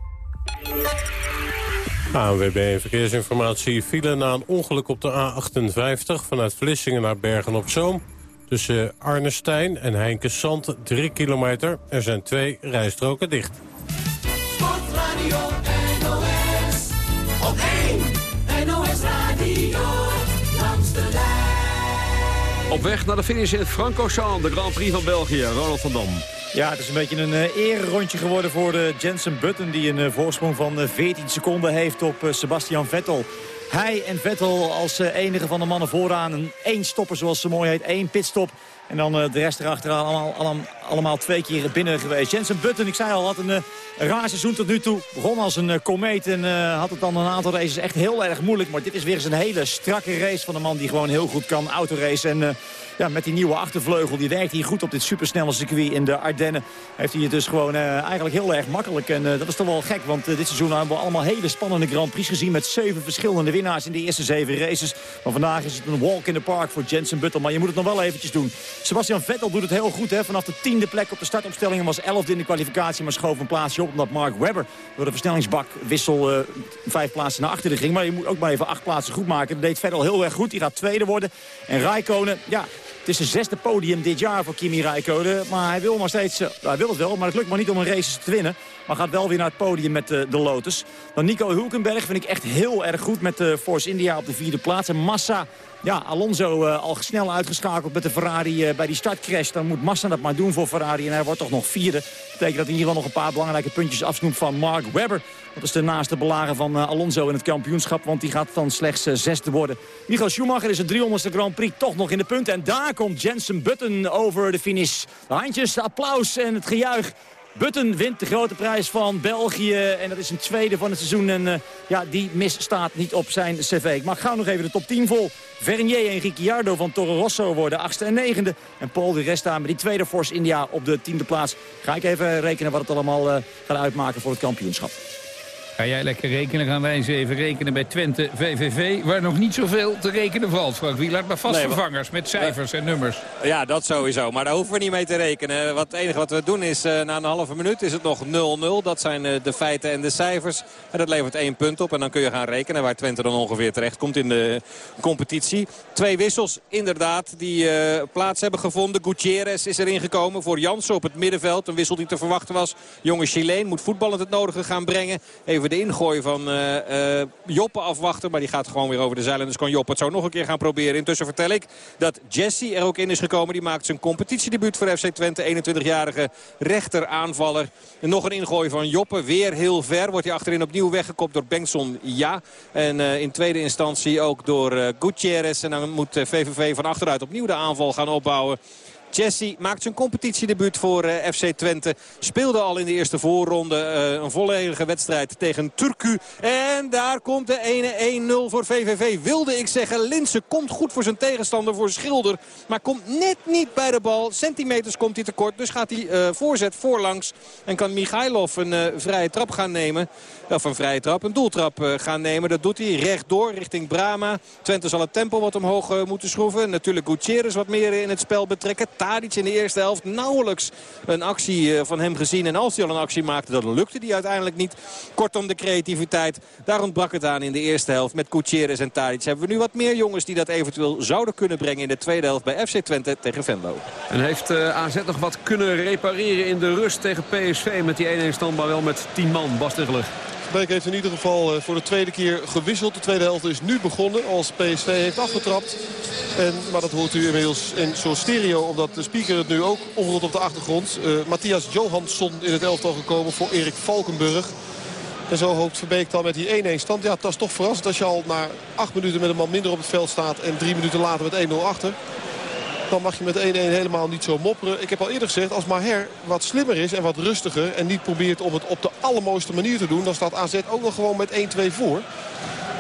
ANWB Verkeersinformatie file na een ongeluk op de A58... vanuit Vlissingen naar Bergen-op-Zoom. Tussen Arnestein en Heinkensand 3 kilometer. Er zijn twee rijstroken dicht. Sportradio NOS. Op 1 Op weg naar de finish in het Francorchamps, de Grand Prix van België. Ronald van Dam. Ja, het is een beetje een uh, ererondje geworden voor de Jensen Button... die een uh, voorsprong van uh, 14 seconden heeft op uh, Sebastian Vettel. Hij en Vettel als uh, enige van de mannen vooraan. Een één stopper, zoals ze mooi heet. één pitstop. En dan uh, de rest erachteraan allemaal, allemaal, allemaal twee keer binnen geweest. Jensen Button, ik zei al, had een, een raar seizoen tot nu toe. Begon als een uh, komeet en uh, had het dan een aantal races echt heel erg moeilijk. Maar dit is weer eens een hele strakke race van een man die gewoon heel goed kan autoracen. En ja, met die nieuwe achtervleugel, die werkt hier goed op dit supersnelle circuit in de Ardennen. Heeft hij het dus gewoon eigenlijk heel erg makkelijk. En dat is toch wel gek, want dit seizoen hebben we allemaal hele spannende Grand Prix gezien... met zeven verschillende winnaars in de eerste zeven races. Maar vandaag is het een walk in the park voor Jensen Button. Maar je moet het nog wel eventjes doen. Sebastian Vettel doet het heel goed. Hè? Vanaf de tiende plek op de startopstelling was elfde in de kwalificatie... maar schoof een plaatsje op omdat Mark Webber door de versnellingsbakwissel uh, vijf plaatsen naar achteren ging. Maar je moet ook maar even acht plaatsen goed maken. Dat deed Vettel heel erg goed. Die gaat tweede worden. En Raikkonen, ja, het is zijn zesde podium dit jaar voor Kimi Räikkönen. Maar hij wil maar steeds, uh, hij wil het wel, maar het lukt maar niet om een race te winnen. Maar gaat wel weer naar het podium met uh, de Lotus. Dan Nico Hulkenberg vind ik echt heel erg goed met de Force India op de vierde plaats. En Massa, ja, Alonso uh, al snel uitgeschakeld met de Ferrari bij die startcrash. Dan moet Massa dat maar doen voor Ferrari. En hij wordt toch nog vierde. Dat betekent dat hij in ieder geval nog een paar belangrijke puntjes afsnoept van Mark Webber. Dat is de naaste belager van Alonso in het kampioenschap. Want die gaat dan slechts zesde worden. Michael Schumacher is het 300ste Grand Prix toch nog in de punten. En daar komt Jensen Button over de finish. De handjes, applaus en het gejuich. Button wint de grote prijs van België. En dat is een tweede van het seizoen. En uh, ja, die misstaat niet op zijn cv. Ik mag gauw nog even de top 10 vol. Vernier en Ricciardo van Toro Rosso worden achtste en negende. En Paul de Resta met die tweede Force India op de tiende plaats. Ga ik even rekenen wat het allemaal uh, gaat uitmaken voor het kampioenschap. Ga jij lekker rekenen, gaan wij eens even rekenen bij Twente VVV... waar nog niet zoveel te rekenen valt, Frank Wielaert. Maar vast nee, vervangers met cijfers en nummers. Ja, dat sowieso. Maar daar hoeven we niet mee te rekenen. Wat, het enige wat we doen is, uh, na een halve minuut is het nog 0-0. Dat zijn uh, de feiten en de cijfers. En dat levert één punt op. En dan kun je gaan rekenen waar Twente dan ongeveer terecht komt in de competitie. Twee wissels, inderdaad, die uh, plaats hebben gevonden. Gutierrez is erin gekomen voor Jansen op het middenveld. Een wissel die te verwachten was. Jonge Chileen moet voetballend het nodige gaan brengen. Even de ingooi van uh, uh, Joppe afwachten. Maar die gaat gewoon weer over de zeilen. Dus kan Joppe het zo nog een keer gaan proberen. Intussen vertel ik dat Jesse er ook in is gekomen. Die maakt zijn competitiedebuut voor FC Twente. 21-jarige rechteraanvaller. En nog een ingooi van Joppe. Weer heel ver. Wordt hij achterin opnieuw weggekopt door Bengtson. Ja. En uh, in tweede instantie ook door Gutierrez. En dan moet VVV van achteruit opnieuw de aanval gaan opbouwen. Jesse maakt zijn competitiedebuut voor uh, FC Twente. Speelde al in de eerste voorronde uh, een volledige wedstrijd tegen Turku. En daar komt de 1-1-0 voor VVV. Wilde ik zeggen, Linse komt goed voor zijn tegenstander, voor Schilder. Maar komt net niet bij de bal. Centimeters komt hij tekort. Dus gaat hij uh, voorzet voorlangs. En kan Michailov een vrije trap gaan nemen. Of een vrije trap, een doeltrap gaan nemen. Dat doet hij rechtdoor richting Brama. Twente zal het tempo wat omhoog moeten schroeven. Natuurlijk Gutierrez wat meer in het spel betrekken. Tadic in de eerste helft nauwelijks een actie van hem gezien. En als hij al een actie maakte, dan lukte die uiteindelijk niet. Kortom, de creativiteit. Daar ontbrak het aan in de eerste helft met Gutierrez en Tadic. Hebben we nu wat meer jongens die dat eventueel zouden kunnen brengen in de tweede helft bij FC Twente tegen Venlo. En heeft uh, AZ nog wat kunnen repareren in de rust tegen PSV met die 1-1 stand, maar wel met 10 man. Bas Tegeler. Beek heeft in ieder geval voor de tweede keer gewisseld. De tweede helft is nu begonnen als PSV heeft afgetrapt. En, maar dat hoort u inmiddels in zo'n stereo. Omdat de speaker het nu ook ongeveer op de achtergrond. Uh, Matthias Johansson in het elftal gekomen voor Erik Valkenburg. En zo hoopt Verbeek dan met die 1-1 stand. Ja, dat is toch verrassend als je al na 8 minuten met een man minder op het veld staat. En 3 minuten later met 1-0 achter. Dan mag je met 1-1 helemaal niet zo mopperen. Ik heb al eerder gezegd, als Maher wat slimmer is en wat rustiger... en niet probeert om het op de allermooiste manier te doen... dan staat AZ ook nog gewoon met 1-2 voor.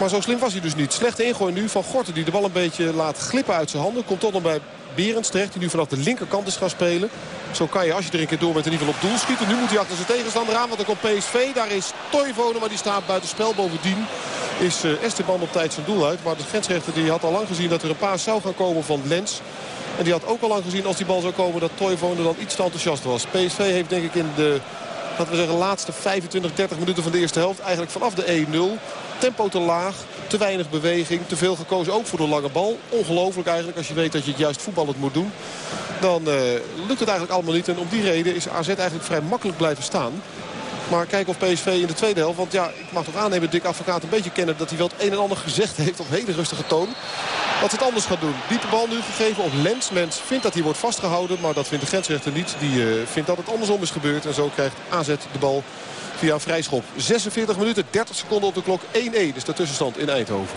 Maar zo slim was hij dus niet. Slechte ingooi nu van Gorten die de bal een beetje laat glippen uit zijn handen. Komt toch nog bij Berends terecht die nu vanaf de linkerkant is gaan spelen. Zo kan je als je er een keer door met in ieder geval op doel schieten. Nu moet hij achter zijn tegenstander aan want dan komt PSV. Daar is Toivonen maar die staat buiten spel bovendien. is eh, Esteban op tijd zijn doel uit. Maar de grensrechter die had al lang gezien dat er een paas zou gaan komen van Lens. En die had ook al lang gezien als die bal zou komen dat Toivonen dan iets te enthousiast was. PSV heeft denk ik in de laten we zeggen, laatste 25, 30 minuten van de eerste helft. Eigenlijk vanaf de 1-0. Tempo te laag, te weinig beweging, te veel gekozen ook voor de lange bal. Ongelooflijk eigenlijk als je weet dat je het juist voetballend moet doen. Dan eh, lukt het eigenlijk allemaal niet. En om die reden is AZ eigenlijk vrij makkelijk blijven staan. Maar kijken of PSV in de tweede helft. Want ja, ik mag toch aannemen, Dick Advocaat een beetje kennen... dat hij wel het een en ander gezegd heeft op hele rustige toon. Dat het anders gaat doen. Diepe bal nu gegeven op Lens. Lens vindt dat hij wordt vastgehouden. Maar dat vindt de grensrechter niet. Die eh, vindt dat het andersom is gebeurd. En zo krijgt AZ de bal via een vrijschop. 46 minuten, 30 seconden op de klok. 1-1 is de tussenstand in Eindhoven.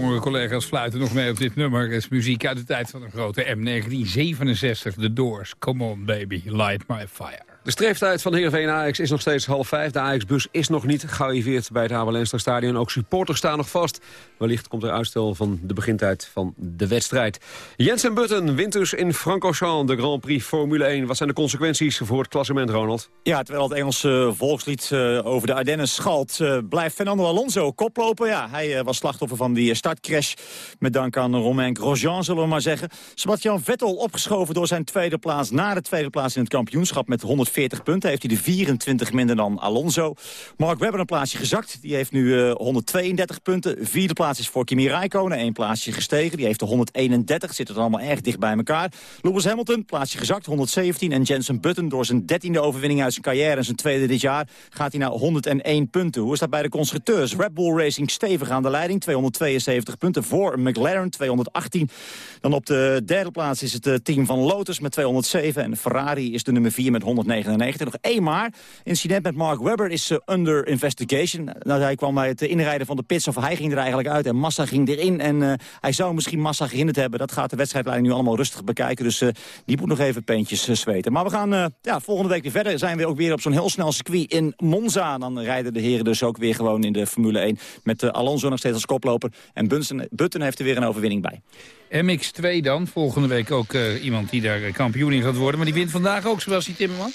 Jongere collega's fluiten nog mee op dit nummer. Is muziek uit de tijd van een grote M. 1967, The Doors. Come on baby, light my fire. De streeftijd van Heerenveen Ajax is nog steeds half vijf. De Ajax-bus is nog niet gearriveerd bij het Habelenster Stadion. Ook supporters staan nog vast. Wellicht komt er uitstel van de begintijd van de wedstrijd. Jensen Button wint dus in Francorchamps de Grand Prix Formule 1. Wat zijn de consequenties voor het klassement, Ronald? Ja, terwijl het Engelse volkslied eh, over de Ardennen schalt... eh, blijft Fernando Alonso koplopen. Ja, hij eh, was slachtoffer van die startcrash. Met dank aan Romain Grosjean, zullen we maar zeggen. Sebastian Vettel opgeschoven door zijn tweede plaats... naar de tweede plaats in het kampioenschap met 140 punten. Heeft hij de 24 minder dan Alonso. Mark Webber een plaatsje gezakt. Die heeft nu eh, 132 punten. Vierde plaats is voor Kimi Räikkönen. Eén plaatsje gestegen. Die heeft de 131. Zit het allemaal erg dicht bij elkaar. Lewis Hamilton, plaatsje gezakt, 117. En Jensen Button, door zijn dertiende overwinning uit zijn carrière... en zijn tweede dit jaar, gaat hij naar 101 punten. Hoe is dat bij de constructeurs? Red Bull Racing stevig aan de leiding. 272 punten voor McLaren, 218. Dan op de derde plaats is het eh, team van Lotus met 207. En Ferrari is de nummer 4 met 109 1999. Nog één maar. Incident met Mark Webber is eh, under investigation. Nou, hij kwam bij het inrijden van de pits, of hij ging er eigenlijk uit. En Massa ging erin. En eh, hij zou misschien Massa gehinderd hebben. Dat gaat de wedstrijdleiding nu allemaal rustig bekijken. Dus eh, die moet nog even peentjes eh, zweten. Maar we gaan eh, ja, volgende week weer verder. Zijn we ook weer op zo'n heel snel circuit in Monza. Dan rijden de heren dus ook weer gewoon in de Formule 1. Met eh, Alonso nog steeds als koploper. En Button heeft er weer een overwinning bij. MX2 dan, volgende week ook eh, iemand die daar eh, kampioen in gaat worden. Maar die wint vandaag ook, zoals die Timmerman.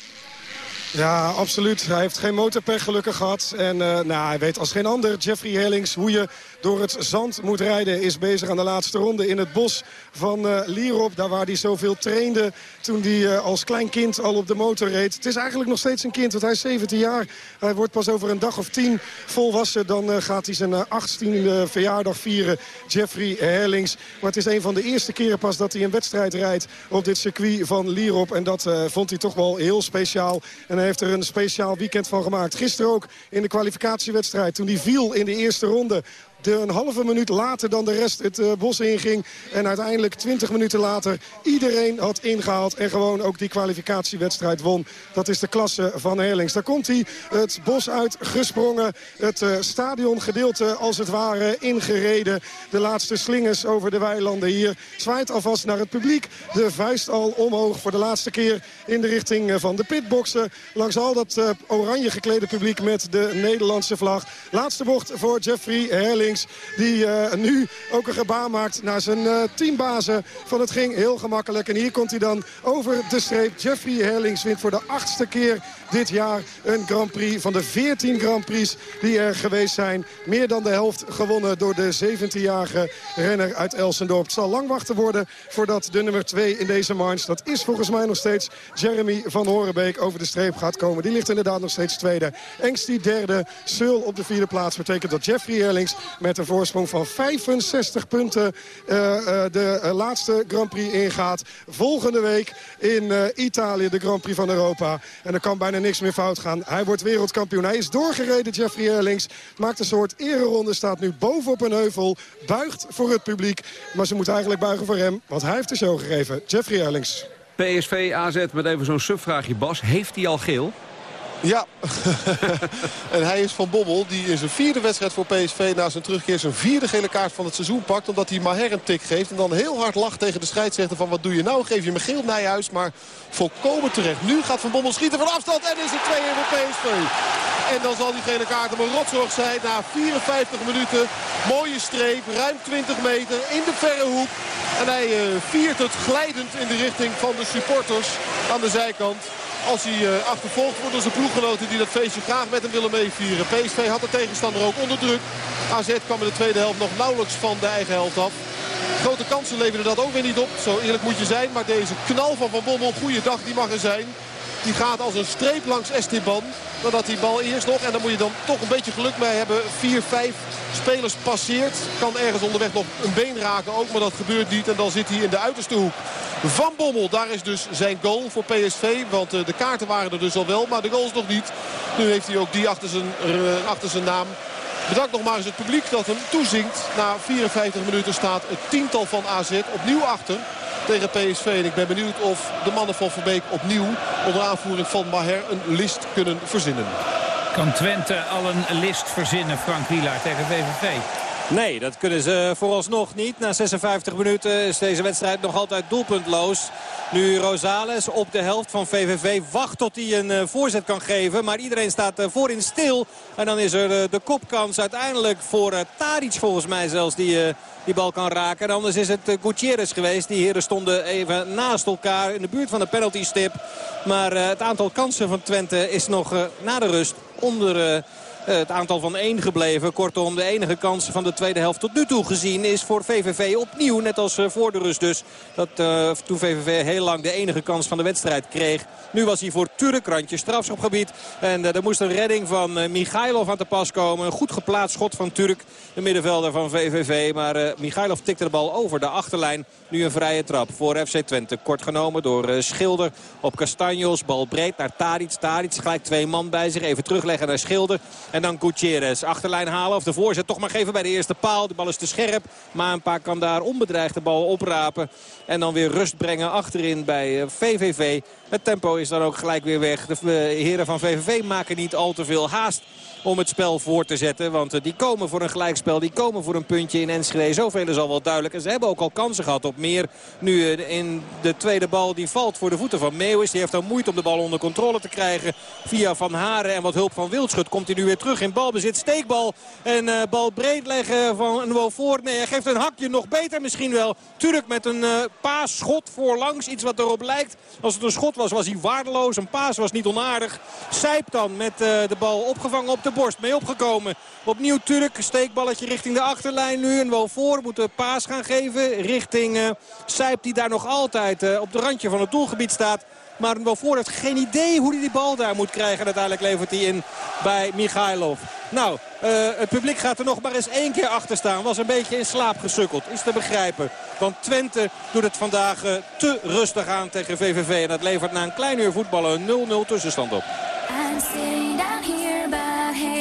Ja, absoluut. Hij heeft geen motorpech gelukkig gehad. En eh, nou, hij weet als geen ander, Jeffrey Hellings, hoe je door het zand moet rijden. Is bezig aan de laatste ronde in het bos van eh Lierop. Daar waar hij zoveel trainde toen hij eh, als klein kind al op de motor reed. Het is eigenlijk nog steeds een kind, want hij is 17 jaar. Hij wordt pas over een dag of tien volwassen. Dan eh, gaat hij zijn eh, 18e verjaardag vieren, Jeffrey Hellings. Maar het is een van de eerste keren pas dat hij een wedstrijd rijdt op dit circuit van Lierop. En dat vond hij toch wel heel speciaal. En hij heeft er een speciaal weekend van gemaakt. Gisteren ook in de kwalificatiewedstrijd toen hij viel in de eerste ronde de een halve minuut later dan de rest het eh, bos inging. En uiteindelijk 20 minuten later iedereen had ingehaald. En gewoon ook die kwalificatiewedstrijd won. Dat is de klasse van Herlings. Daar komt hij het bos uit gesprongen. Het eh, stadiongedeelte als het ware ingereden. De laatste slingers over de weilanden hier. Zwaait alvast naar het publiek. De vuist al omhoog voor de laatste keer in de richting eh, van de pitboxen. Langs al dat oranje geklede publiek met de Nederlandse vlag. Laatste bocht voor Jeffrey Herlings. Die eh, nu ook een gebaar maakt naar zijn eh, teambazen. Van het ging heel gemakkelijk. En hier komt hij dan over de streep. Jeffrey Herlings wint voor de achtste keer dit jaar een Grand Prix. Van de 14 Grand Prix die er geweest zijn. Meer dan de helft gewonnen door de 17-jarige renner uit Elsendorp. Het zal lang wachten worden voordat de nummer 2 in deze march... dat is volgens mij nog steeds Jeremy van Horenbeek over de streep gaat komen. Die ligt inderdaad nog steeds tweede. Engst die derde. Seul op de vierde plaats betekent dat Jeffrey Herlings met een voorsprong van 65 punten eh, eh, de eh, laatste Grand Prix ingaat. Volgende week in Italië de Grand Prix van Europa. En er kan bijna niks meer fout gaan. Hij wordt wereldkampioen. Hij is doorgereden, Jeffrey Herlings. Maakt een soort ereronde, staat nu boven op een heuvel. Buigt voor het publiek. Maar ze moeten eigenlijk buigen voor hem, want hij heeft de show gegeven. Jeffrey Herlings. PSV AZ met even zo'n subvraagje, Bas. Heeft hij al geel? Ja, (laughs) en hij is Van Bommel die in zijn vierde wedstrijd voor PSV... na zijn terugkeer zijn vierde gele kaart van het seizoen pakt... omdat hij Maher een tik geeft en dan heel hard lacht tegen de scheidsrechter... van wat doe je nou, geef je me geel Nijhuis, maar volkomen terecht. Nu gaat Van Bommel schieten van afstand en is het 2-1 voor PSV. En dan zal die gele kaart een rotzorg zijn na 54 minuten. Mooie streep, ruim 20 meter in de verre hoek. En hij eh, viert het glijdend in de richting van de supporters aan de zijkant. Als hij eh, achtervolgd wordt door zijn ploeggenoten die dat feestje graag met hem willen meevieren. PSV had de tegenstander ook onder druk. AZ kwam in de tweede helft nog nauwelijks van de eigen helft af. Grote kansen leverden dat ook weer niet op. Zo eerlijk moet je zijn. Maar deze knal van Van Bommel, goede dag, die mag er zijn. Die gaat als een streep langs Esteban. Nadat die bal eerst nog, en daar moet je dan toch een beetje geluk mee hebben. 4, 5 spelers passeert. Kan ergens onderweg nog een been raken ook, maar dat gebeurt niet. En dan zit hij in de uiterste hoek. Van Bommel, daar is dus zijn goal voor PSV. Want eh, de kaarten waren er dus al wel, maar de goals nog niet. Nu heeft hij ook die achter zijn, eh, achter zijn naam. Bedankt nog maar eens het publiek dat hem toezingt. Na 54 minuten staat het tiental van AZ opnieuw achter tegen PSV. En ik ben benieuwd of de mannen van Verbeek opnieuw onder aanvoering van Maher een list kunnen verzinnen. Kan Twente al een list verzinnen, Frank Wielaar, tegen VVV? Nee, dat kunnen ze vooralsnog niet. Na 56 minuten is deze wedstrijd nog altijd doelpuntloos. Nu Rosales op de helft van VVV wacht tot hij een eh, voorzet kan geven. Maar iedereen staat eh, voorin stil. En dan is er eh, de kopkans uiteindelijk voor Tadic volgens mij zelfs die die bal kan raken. En anders is het Gutierrez geweest. Die heren stonden even naast elkaar in de buurt van de penaltystip. Maar het aantal kansen van Twente is nog na de rust onder... het aantal van één gebleven. Kortom, de enige kans van de tweede helft tot nu toe gezien is voor VVV opnieuw. Net als eh, voor de rust dus. Dat eh, toen VVV heel lang de enige kans van de wedstrijd kreeg. Nu was hij voor Turk, randje strafschopgebied. En eh, er moest een redding van eh, Michailov aan te pas komen. Een goed geplaatst schot van Turk, de middenvelder van VVV. Maar eh, Michailov tikte de bal over de achterlijn. Nu een vrije trap voor FC Twente. Kort genomen door Schilder op Castanjos. Bal breed naar Tadic. Tadic gelijk twee man bij zich. Even terugleggen naar Schilder. En dan Gutierrez. Achterlijn halen of de voorzet toch maar geven bij de eerste paal. De bal is te scherp. Maar een paar kan daar onbedreigd de bal oprapen. En dan weer rust brengen achterin bij eh, VVV. Het tempo is dan ook gelijk weer weg. De eh, heren van VVV maken niet al te veel haast om het spel voor te zetten. Want eh, die komen voor een gelijkspel, die komen voor een puntje in Enschede. Zoveel is al wel duidelijk. En ze hebben ook al kansen gehad op meer. Nu eh, in de tweede bal die valt voor de voeten van Meeuwis. Die heeft dan moeite om de bal onder controle te krijgen. Via Van Haren en wat hulp van Wildschut komt hij nu weer terug in balbezit. Steekbal en eh, bal breed leggen van voor. Nee, hij geeft een hakje nog beter misschien wel. Tuurlijk met een eh paas, schot voorlangs. Iets wat erop lijkt. Als het een schot was, was hij waardeloos. Een paas was niet onaardig. Sijp dan met de bal opgevangen op de borst. Mee opgekomen. Opnieuw Turk. Steekballetje richting de achterlijn nu. En wel voor. Moet de paas gaan geven richting eh Sijp. Die daar nog altijd eh, op de randje van het doelgebied staat. Maar wel voor heeft geen idee hoe hij die bal daar moet krijgen. En uiteindelijk levert hij in bij Michailov. Nou, eh, het publiek gaat er nog maar eens één keer achter staan. Was een beetje in slaap gesukkeld. Is te begrijpen. Want Twente doet het vandaag te rustig aan tegen VVV. En dat levert na een klein uur voetballen een 0-0 tussenstand op. I'm sitting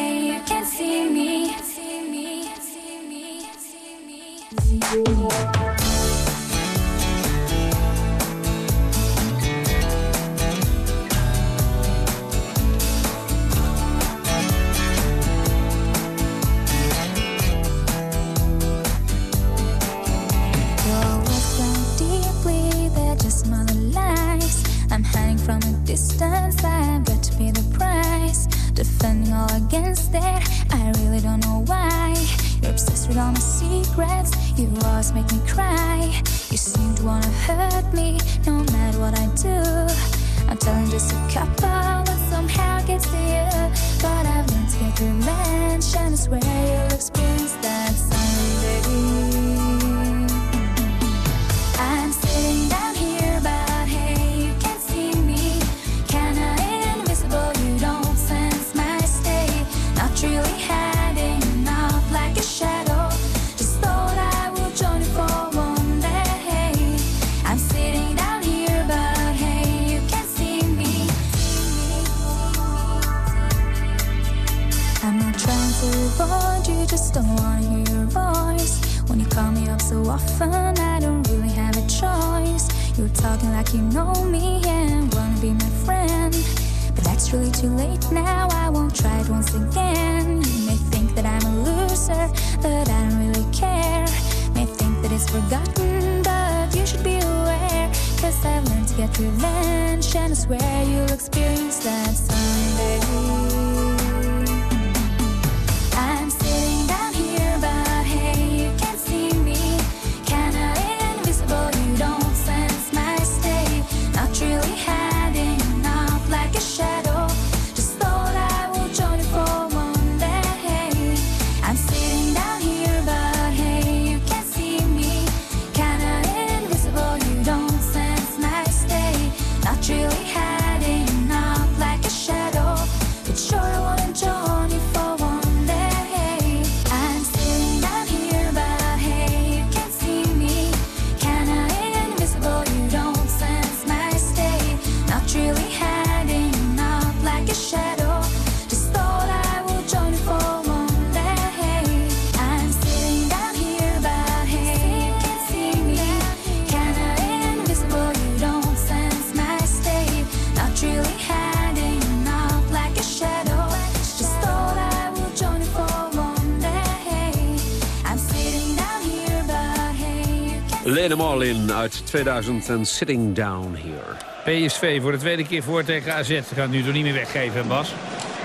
uit 2000 en Sitting Down Here. PSV voor de tweede keer voor tegen AZ. Ze gaan het nu toch niet meer weggeven, Bas?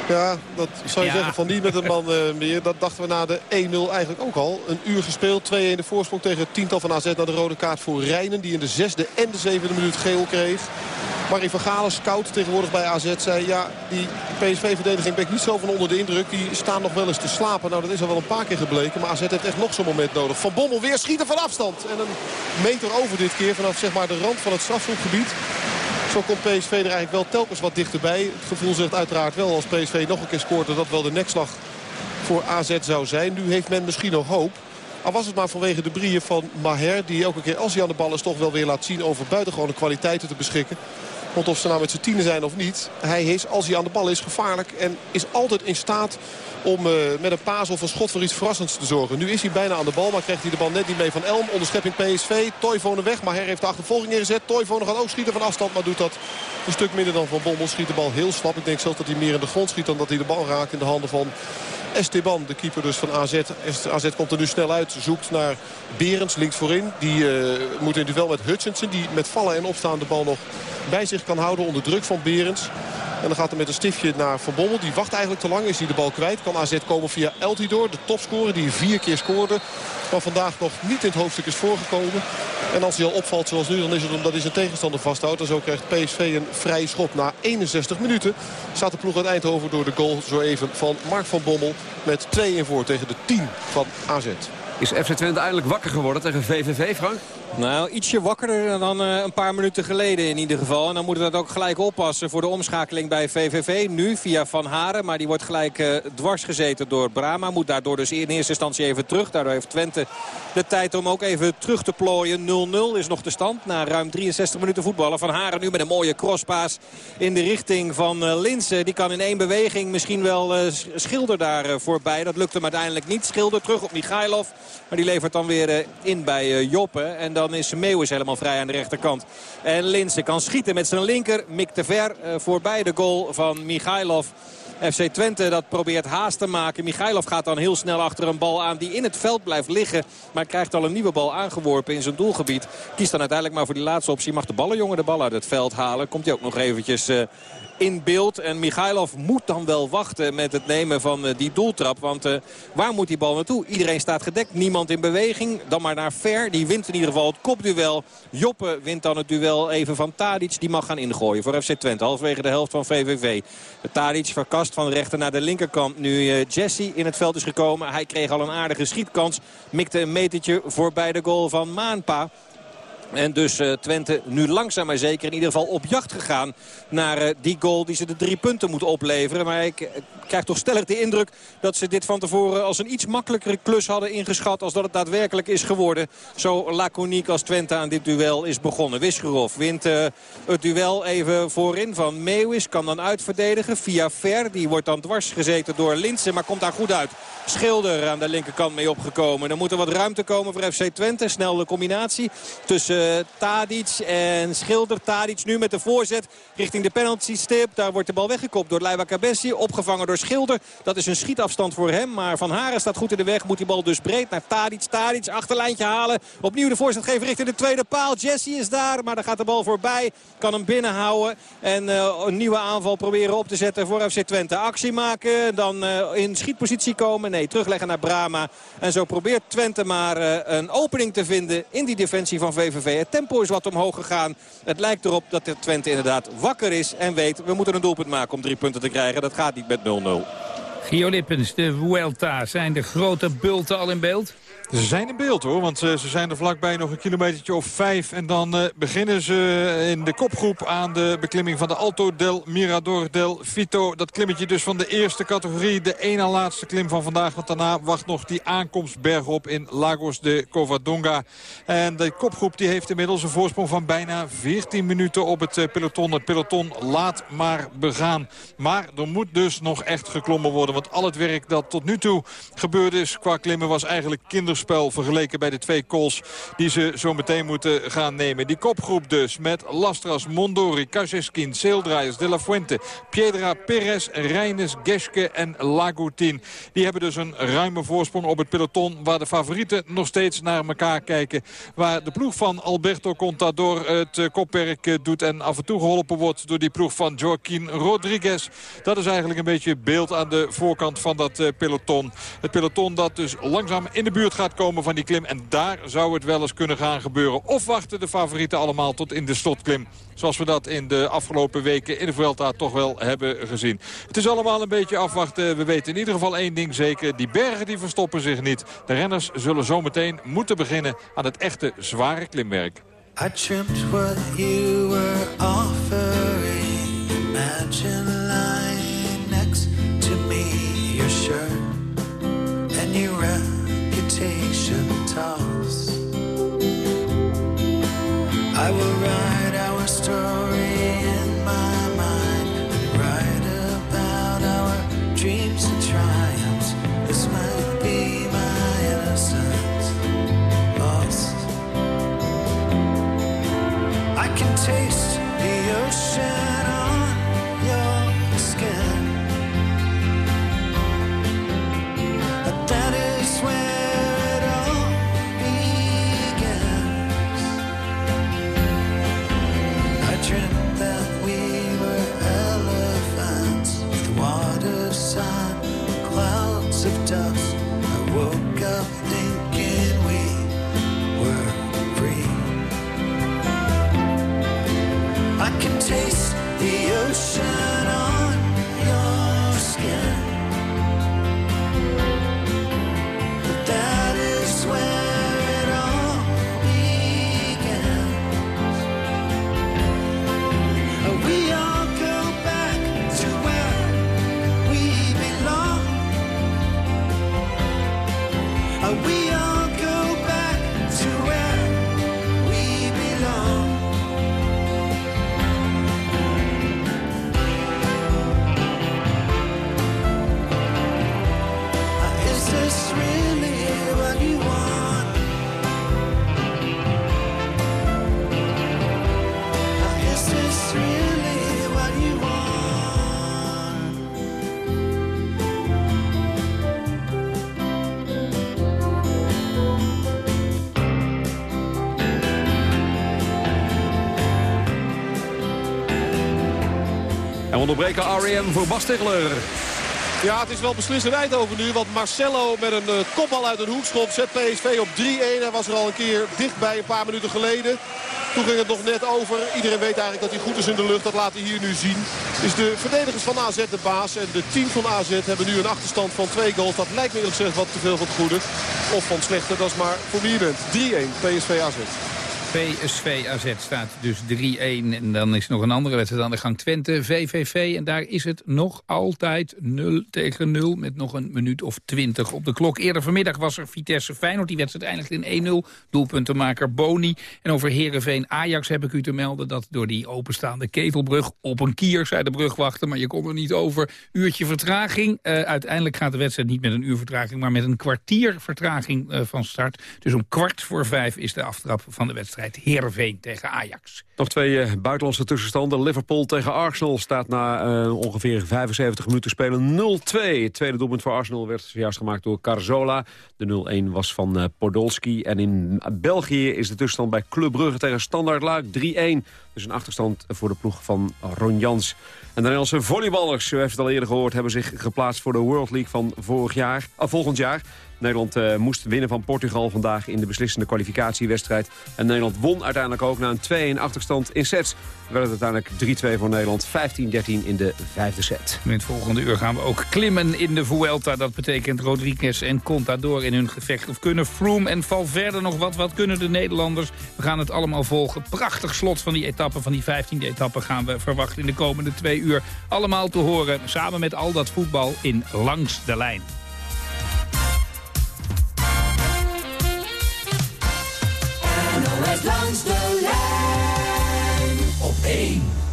Ja, dat zou je Ja. zeggen van niet met een man eh, meer. Dat dachten we na de 1-0 eigenlijk ook al. Een uur gespeeld, 2-1 de voorsprong tegen het tiental van AZ... naar de rode kaart voor Rijnen, die in de zesde en de zevende minuut geel kreeg. Marie van Galen, scout tegenwoordig bij AZ, zei... ja, die PSV-verdediging ben ik niet zo van onder de indruk. Die staan nog wel eens te slapen. Nou, dat is al wel een paar keer gebleken. Maar AZ heeft echt nog zo'n moment nodig. Van Bommel weer schieten van afstand. En een meter over dit keer vanaf zeg maar, de rand van het strafschopgebied. Zo komt PSV er eigenlijk wel telkens wat dichterbij. Het gevoel zegt uiteraard wel als PSV nog een keer scoort... dat dat wel de nekslag voor AZ zou zijn. Nu heeft men misschien nog hoop. Al was het maar vanwege de brieën van Maher. Die elke keer als hij aan de bal is toch wel weer laat zien over buitengewone kwaliteiten te beschikken. Want of ze nou met z'n tienen zijn of niet. Hij is, als hij aan de bal is, gevaarlijk. En is altijd in staat om eh, met een paas of een schot voor iets verrassends te zorgen. Nu is hij bijna aan de bal, maar krijgt hij de bal net niet mee van Elm. Onderschepping PSV, Toivonen weg. Maar Her heeft de achtervolging neergezet. Toivonen gaat ook schieten van afstand, maar doet dat een stuk minder dan Van Bommel. Schiet de bal heel slap. Ik denk zelfs dat hij meer in de grond schiet dan dat hij de bal raakt in de handen van Esteban, de keeper dus van AZ. AZ komt er nu snel uit, zoekt naar Berends links voorin. Die eh, moet in duel met Hutchinson, die met vallen en opstaan de bal nog bij zich kan houden onder druk van Berends. En dan gaat hij met een stiftje naar Van Bommel. Die wacht eigenlijk te lang, is hij de bal kwijt. Kan AZ komen via Eltidoor, de topscorer die vier keer scoorde. Maar vandaag nog niet in het hoofdstuk is voorgekomen. En als hij al opvalt zoals nu, dan is het omdat hij zijn tegenstander vasthoudt. En zo krijgt PSV een vrije schop na 61 minuten. Staat de ploeg uit Eindhoven door de goal zo even van Mark van Bommel. Met 2 in voor tegen de 10 van AZ. Is FC Twente eindelijk wakker geworden tegen VVV, Frank? Nou, ietsje wakkerder dan eh, een paar minuten geleden in ieder geval. En dan moeten we dat ook gelijk oppassen voor de omschakeling bij VVV. Nu via Van Haren, maar die wordt gelijk eh, dwars gezeten door Brama. Moet daardoor dus in eerste instantie even terug. Daardoor heeft Twente de tijd om ook even terug te plooien. 0-0 is nog de stand na ruim 63 minuten voetballen. Van Haren nu met een mooie crosspaas in de richting van uh, Linsen. Die kan in één beweging misschien wel Schilder daar voorbij. Dat lukt hem uiteindelijk niet. Schilder terug op Michailov. Maar die levert dan weer in bij Joppe. En is Meeuwis helemaal vrij aan de rechterkant. En Linsen kan schieten met zijn linker. Mik te ver voorbij de goal van Michailov. FC Twente dat probeert haast te maken. Michailov gaat dan heel snel achter een bal aan die in het veld blijft liggen. Maar krijgt al een nieuwe bal aangeworpen in zijn doelgebied. Kiest dan uiteindelijk maar voor die laatste optie. Mag de ballenjongen de bal uit het veld halen. Komt hij ook nog eventjes... In beeld. En Michailov moet dan wel wachten met het nemen van uh, die doeltrap. Want uh, waar moet die bal naartoe? Iedereen staat gedekt, niemand in beweging. Dan maar naar Ver, die wint in ieder geval het kopduel. Joppe wint dan het duel even van Tadic. Die mag gaan ingooien voor FC Twente. Halfwege de helft van VVV. Tadic verkast van rechter naar de linkerkant. Nu uh, Jesse in het veld is gekomen. Hij kreeg al een aardige schietkans. Mikte een metertje voorbij de goal van Maanpa. En dus uh, Twente nu langzaam maar zeker in ieder geval op jacht gegaan naar uh, die goal die ze de drie punten moet opleveren. Maar ik uh, krijg toch stellig de indruk dat ze dit van tevoren als een iets makkelijkere klus hadden ingeschat als dat het daadwerkelijk is geworden. Zo laconiek als Twente aan dit duel is begonnen. Wisgerov wint het duel even voorin van Meeuwis. Kan dan uitverdedigen via Ver. Die wordt dan dwars gezeten door Linsen, maar komt daar goed uit. Schilder aan de linkerkant mee opgekomen. Er moet er wat ruimte komen voor FC Twente. Snel de combinatie tussen Tadic en Schilder. Tadic nu met de voorzet richting de penalty stip. Daar wordt de bal weggekopt door Leiva Cabessi. Opgevangen door Schilder. Dat is een schietafstand voor hem. Maar Van Haren staat goed in de weg. Moet die bal dus breed naar Tadic. Tadic achterlijntje halen. Opnieuw de voorzet geven richting de tweede paal. Jesse is daar. Maar daar gaat de bal voorbij. Kan hem binnenhouden. En uh, een nieuwe aanval proberen op te zetten voor FC Twente. Actie maken. Dan uh, in schietpositie komen. Nee, terugleggen naar Brama. En zo probeert Twente maar een opening te vinden in die defensie van VVV. Het tempo is wat omhoog gegaan. Het lijkt erop dat de Twente inderdaad wakker is en weet... we moeten een doelpunt maken om drie punten te krijgen. Dat gaat niet met 0-0. Gio Lippens, de Vuelta. Zijn de grote bulten al in beeld? Ze zijn in beeld hoor, want uh, ze zijn er vlakbij nog een kilometertje of vijf. En dan uh, beginnen ze in de kopgroep aan de beklimming van de Alto del Mirador del Fito. Dat klimmetje dus van de eerste categorie. De na laatste klim van vandaag. Want daarna wacht nog die aankomstberg op in Lagos de Covadonga. En de kopgroep die heeft inmiddels een voorsprong van bijna 14 minuten op het peloton. Het peloton laat maar begaan. Maar er moet dus nog echt geklommen worden. Want al het werk dat tot nu toe gebeurd is qua klimmen was eigenlijk kinders spel vergeleken bij de twee calls die ze zo meteen moeten gaan nemen. Die kopgroep dus met Lastras, Mondori, Kazeskin, Seeldraaiers, De La Fuente, Piedra, Perez, Reines, Geske en Lagoutin. Die hebben dus een ruime voorsprong op het peloton waar de favorieten nog steeds naar elkaar kijken. Waar de ploeg van Alberto Contador het kopwerk doet en af en toe geholpen wordt door die ploeg van Joaquin Rodriguez. Dat is eigenlijk een beetje beeld aan de voorkant van dat peloton. Het peloton dat dus langzaam in de buurt gaat komen van die klim. En daar zou het wel eens kunnen gaan gebeuren. Of wachten de favorieten allemaal tot in de slotklim. Zoals we dat in de afgelopen weken in de Vuelta toch wel hebben gezien. Het is allemaal een beetje afwachten. We weten in ieder geval één ding zeker. Die bergen die verstoppen zich niet. De renners zullen zometeen moeten beginnen aan het echte zware klimwerk. I will write our story in my mind, write about our dreams and triumphs. This might be my innocence lost. I can taste I can taste the ocean onderbreken R.E.M. voor Bas Tegeler. Ja, het is wel beslissend Eindhoven nu. Want Marcelo met een eh, kopbal uit een hoekschop zet PSV op 3-1. Hij was er al een keer dichtbij een paar minuten geleden. Toen ging het nog net over. Iedereen weet eigenlijk dat hij goed is in de lucht. Dat laat hij hier nu zien. Dus de verdedigers van AZ de baas. En de team van AZ hebben nu een achterstand van twee goals. Dat lijkt me eerlijk gezegd wat te veel van het goede. Of van het slechte. Dat is maar voor wie je bent. 3-1 PSV AZ. PSV AZ staat dus 3-1. En dan is nog een andere wedstrijd aan de gang. Twente, VVV. En daar is het nog altijd 0 tegen 0. Met nog een minuut of 20 op de klok. Eerder vanmiddag was er Vitesse Feyenoord. Die wedstrijd eindigde in 1-0. Doelpuntenmaker Boni. En over Herenveen Ajax heb ik u te melden... dat door die openstaande ketelbrug op een kier zei de brugwachter... maar je kon er niet over. Uurtje vertraging. Eh, uiteindelijk gaat de wedstrijd niet met een uur vertraging... maar met een kwartier vertraging eh, van start. Dus om kwart voor vijf is de aftrap van de wedstrijd. Heerenveen tegen Ajax. Nog twee eh, buitenlandse tussenstanden. Liverpool tegen Arsenal staat na eh, ongeveer 75 minuten spelen 0-2. Het tweede doelpunt voor Arsenal werd zojuist gemaakt door Carzola. De 0-1 was van eh, Podolski. En in België is de tussenstand bij Club Brugge tegen Standard Luik 3-1. Dus een achterstand voor de ploeg van Ron Jans. En de Nederlandse volleyballers, u heeft het al eerder gehoord... hebben zich geplaatst voor de World League van vorig jaar, volgend jaar. Nederland eh, moest winnen van Portugal vandaag in de beslissende kwalificatiewedstrijd. En Nederland won uiteindelijk ook na een 2-1 achterstand in sets. Werd het uiteindelijk 3-2 voor Nederland, 15-13 in de vijfde set. In het volgende uur gaan we ook klimmen in de Vuelta. Dat betekent Rodriguez en Contador in hun gevecht. Of kunnen Froome en Valverde nog wat? Wat kunnen de Nederlanders? We gaan het allemaal volgen. Prachtig slot van die etappe, van die 15e etappe... gaan we verwachten in de komende twee uur. Allemaal te horen, samen met al dat voetbal in Langs de Lijn. NOS langs de lijn op 1.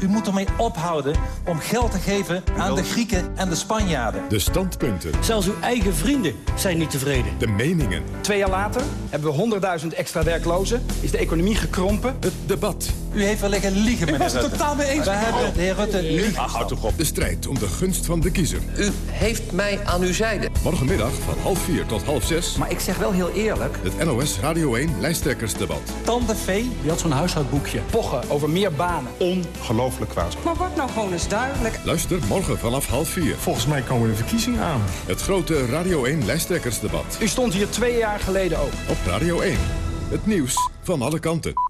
U moet ermee ophouden om geld te geven aan de Grieken en de Spanjaarden. De standpunten. Zelfs uw eigen vrienden zijn niet tevreden. De meningen. Twee jaar later hebben we 100.000 extra werklozen. Is de economie gekrompen. Het debat. U heeft wel liggen liegen, meneer was het Rutte. totaal mee eens. We hebben de heer Rutte liegen. houd toch op. De strijd om de gunst van de kiezer. U heeft mij aan uw zijde. Morgenmiddag van half vier tot half zes. Maar ik zeg wel heel eerlijk. Het NOS Radio 1 lijsttrekkersdebat. Tante Vee, die had zo'n huishoudboekje. Pochen over meer banen. Ongelooflijk kwaad. Maar word nou gewoon eens duidelijk. Luister morgen vanaf half vier. Volgens mij komen de verkiezingen aan. Het grote Radio 1 lijsttrekkersdebat. U stond hier twee jaar geleden ook. Op Radio 1. Het nieuws van alle kanten.